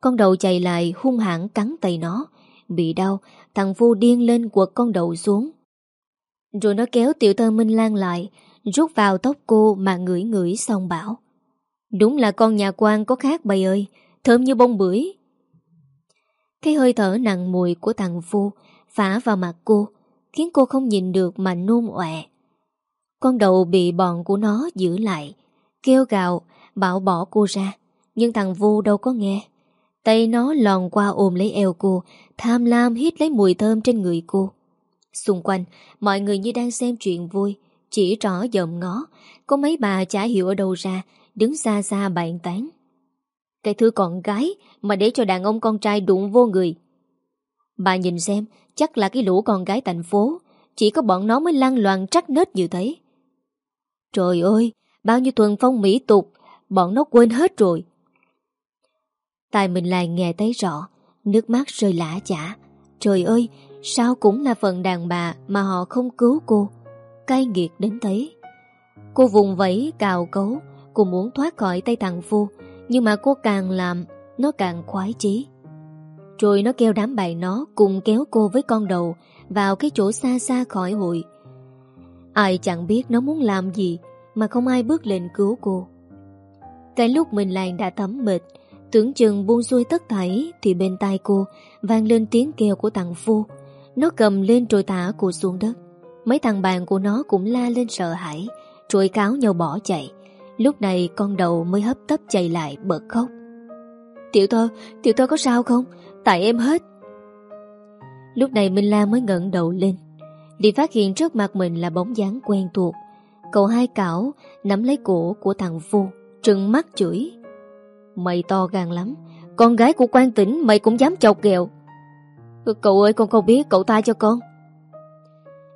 Con đầu chạy lại, hung hãn cắn tay nó. Bị đau, Thằng Phu điên lên quật con đầu xuống. Rồi nó kéo tiểu thơ Minh Lan lại, Rút vào tóc cô mà ngửi ngửi xong bảo. Đúng là con nhà quan có khác bầy ơi. Thơm như bông bưởi. Cái hơi thở nặng mùi của thằng Phu Phả vào mặt cô, Khiến cô không nhìn được mà nôn ọe. Con đầu bị bọn của nó giữ lại, Kêu gào, Bảo bỏ cô ra, Nhưng thằng Vu đâu có nghe. Tay nó lòn qua ôm lấy eo cô, Tham lam hít lấy mùi thơm trên người cô. Xung quanh, Mọi người như đang xem chuyện vui, Chỉ rõ dòm ngó, Có mấy bà chả hiểu ở đâu ra, Đứng xa xa bạn tán. Cái thứ con gái Mà để cho đàn ông con trai đụng vô người. Bà nhìn xem, Chắc là cái lũ con gái thành phố, Chỉ có bọn nó mới lan loàn trắc nết như thế. Trời ơi, Bao nhiêu tuần phong mỹ tục, Bọn nó quên hết rồi. Tài mình lại nghe thấy rõ, Nước mắt rơi lã chả. Trời ơi, Sao cũng là phần đàn bà Mà họ không cứu cô. Cay nghiệt đến thế. Cô vùng vẫy, cào cấu, Cô muốn thoát khỏi tay thằng Phu nhưng mà cô càng làm, Nó càng khoái chí. Rồi nó kêu đám bạn nó Cùng kéo cô với con đầu Vào cái chỗ xa xa khỏi hội. Ai chẳng biết nó muốn làm gì Mà không ai bước lên cứu cô. Cái lúc mình làng đã thấm mệt, Tưởng chừng buông xuôi tất thảy Thì bên tai cô vang lên tiếng kêu của thằng Phu. Nó cầm lên rồi thả cô xuống đất. Mấy thằng bạn của nó cũng la lên sợ hãi Rồi cáo nhau bỏ chạy. Lúc này con đầu mới hấp tấp chạy lại bật khóc. Tiểu thơ tiểu thơ có sao không? Tại em hết. Lúc này Minh La mới ngẩng đầu lên. Đi phát hiện trước mặt mình là bóng dáng quen thuộc. Cậu hai cảo nắm lấy cổ của thằng Phu Trừng mắt chửi. Mày to gan lắm, Con gái của quan tỉnh mày cũng dám chọc ghẹo. Cậu ơi, con không biết, cậu ta cho con.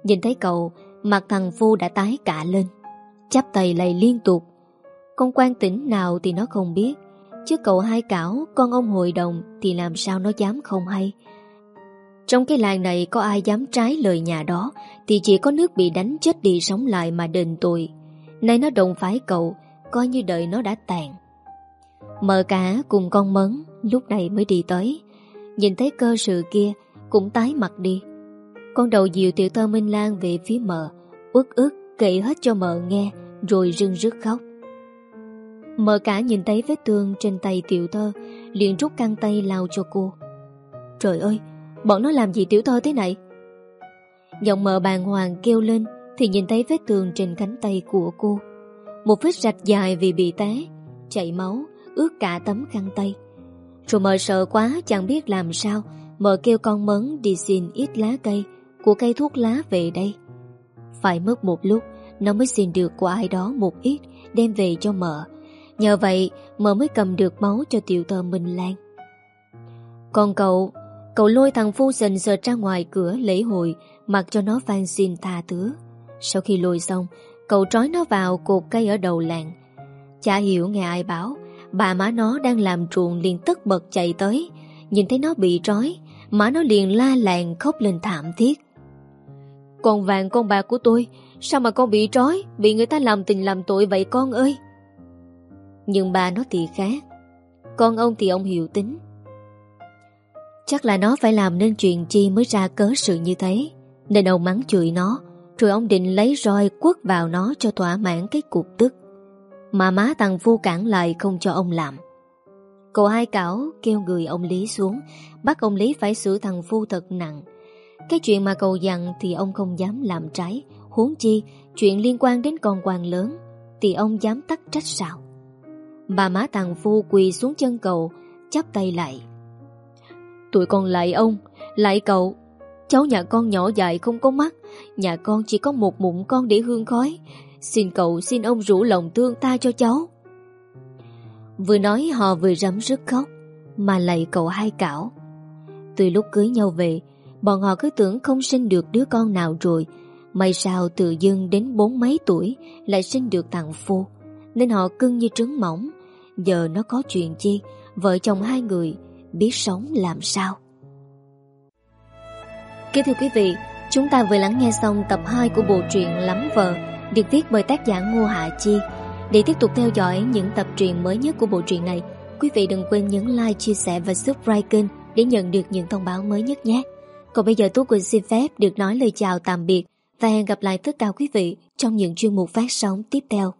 Nhìn thấy cậu, Mặt thằng Phu đã tái cả lên, Chắp tay lầy liên tục. Con quan tỉnh nào thì nó không biết. Chứ cậu hai cảo, Con ông hội đồng Thì làm sao nó dám không hay? Trong cái làng này có ai dám trái lời nhà đó, Thì chỉ có nước bị đánh chết đi sống lại mà đền tội. Nay nó đồng phái cậu, Coi như đời nó đã tàn. Mợ cả cùng con mấn, Lúc này mới đi tới. Nhìn thấy cơ sự kia, Cũng tái mặt đi. Con đầu dìu tiểu tơ Minh Lan về phía mợ Ước ước kể hết cho mợ nghe, Rồi rưng rứt khóc. Mợ cả nhìn thấy vết thương trên tay tiểu thơ liền rút căng tay lao cho cô Trời ơi Bọn nó làm gì tiểu thơ thế này Giọng mợ bàng hoàng kêu lên Thì nhìn thấy vết thương trên cánh tay của cô Một vết rạch dài vì bị té Chảy máu ướt cả tấm khăn tay. Rồi mờ sợ quá chẳng biết làm sao, mờ kêu con mấn đi xin ít lá cây của cây thuốc lá về đây. Phải mất một lúc, nó mới xin được của ai đó một ít đem về cho mợ. Nhờ vậy, mợ mới cầm được máu cho tiểu tờ Minh Lan. Còn cậu, cậu lôi thằng Phu sình sợt ra ngoài cửa lễ hội mặc cho nó van xin tha thứ. Sau khi lôi xong, cậu trói nó vào cột cây ở đầu làng. Chả hiểu nghe ai bảo, Bà má nó đang làm truồng liền tất bật chạy tới Nhìn thấy nó bị trói Má nó liền la làng khóc lên thảm thiết Con vàng con bạc của tôi Sao mà con bị trói Bị người ta làm tình làm tội vậy con ơi nhưng bà nó thì khác Con ông thì ông hiểu tính. Chắc là nó phải làm nên chuyện chi mới ra cớ sự như thế. Nên ông mắng chửi nó, Rồi ông định lấy roi quất vào nó cho thỏa mãn cái cục tức. Mà má thằng vô cản lại không cho ông làm. Cậu hai cảo kêu người ông Lý xuống, Bắt ông Lý phải xử thằng Phu thật nặng. Cái chuyện mà cậu dặn thì ông không dám làm trái. Huống chi, Chuyện liên quan đến con quan lớn, Thì ông dám tắt trách sao? Bà má tàng Phu quỳ xuống chân cậu chắp tay lại. Tụi con lại ông, Lại cậu. Cháu nhà con nhỏ dại không có mắt, Nhà con chỉ có một mụn con để hương khói. Xin cậu xin ông rủ lòng thương ta cho cháu. Vừa nói họ vừa rắm rứt khóc, Mà lại cậu hai cảo. Từ lúc cưới nhau về, Bọn họ cứ tưởng không sinh được đứa con nào rồi. May sao tự dưng đến bốn mấy tuổi Lại sinh được thằng Phu, Nên họ cưng như trứng mỏng. Giờ nó có chuyện chi Vợ chồng hai người biết sống làm sao Kính thưa quý vị Chúng ta vừa lắng nghe xong tập 2 của bộ truyện Lắm Vợ được viết bởi tác giả Ngô Hạ Chi. Để tiếp tục theo dõi những tập truyện mới nhất của bộ truyện này, quý vị đừng quên nhấn like, chia sẻ và subscribe kênh để nhận được những thông báo mới nhất nhé. Còn bây giờ Tú Quỳnh xin phép được nói lời chào tạm biệt và hẹn gặp lại tất cả quý vị trong những chuyên mục phát sóng tiếp theo.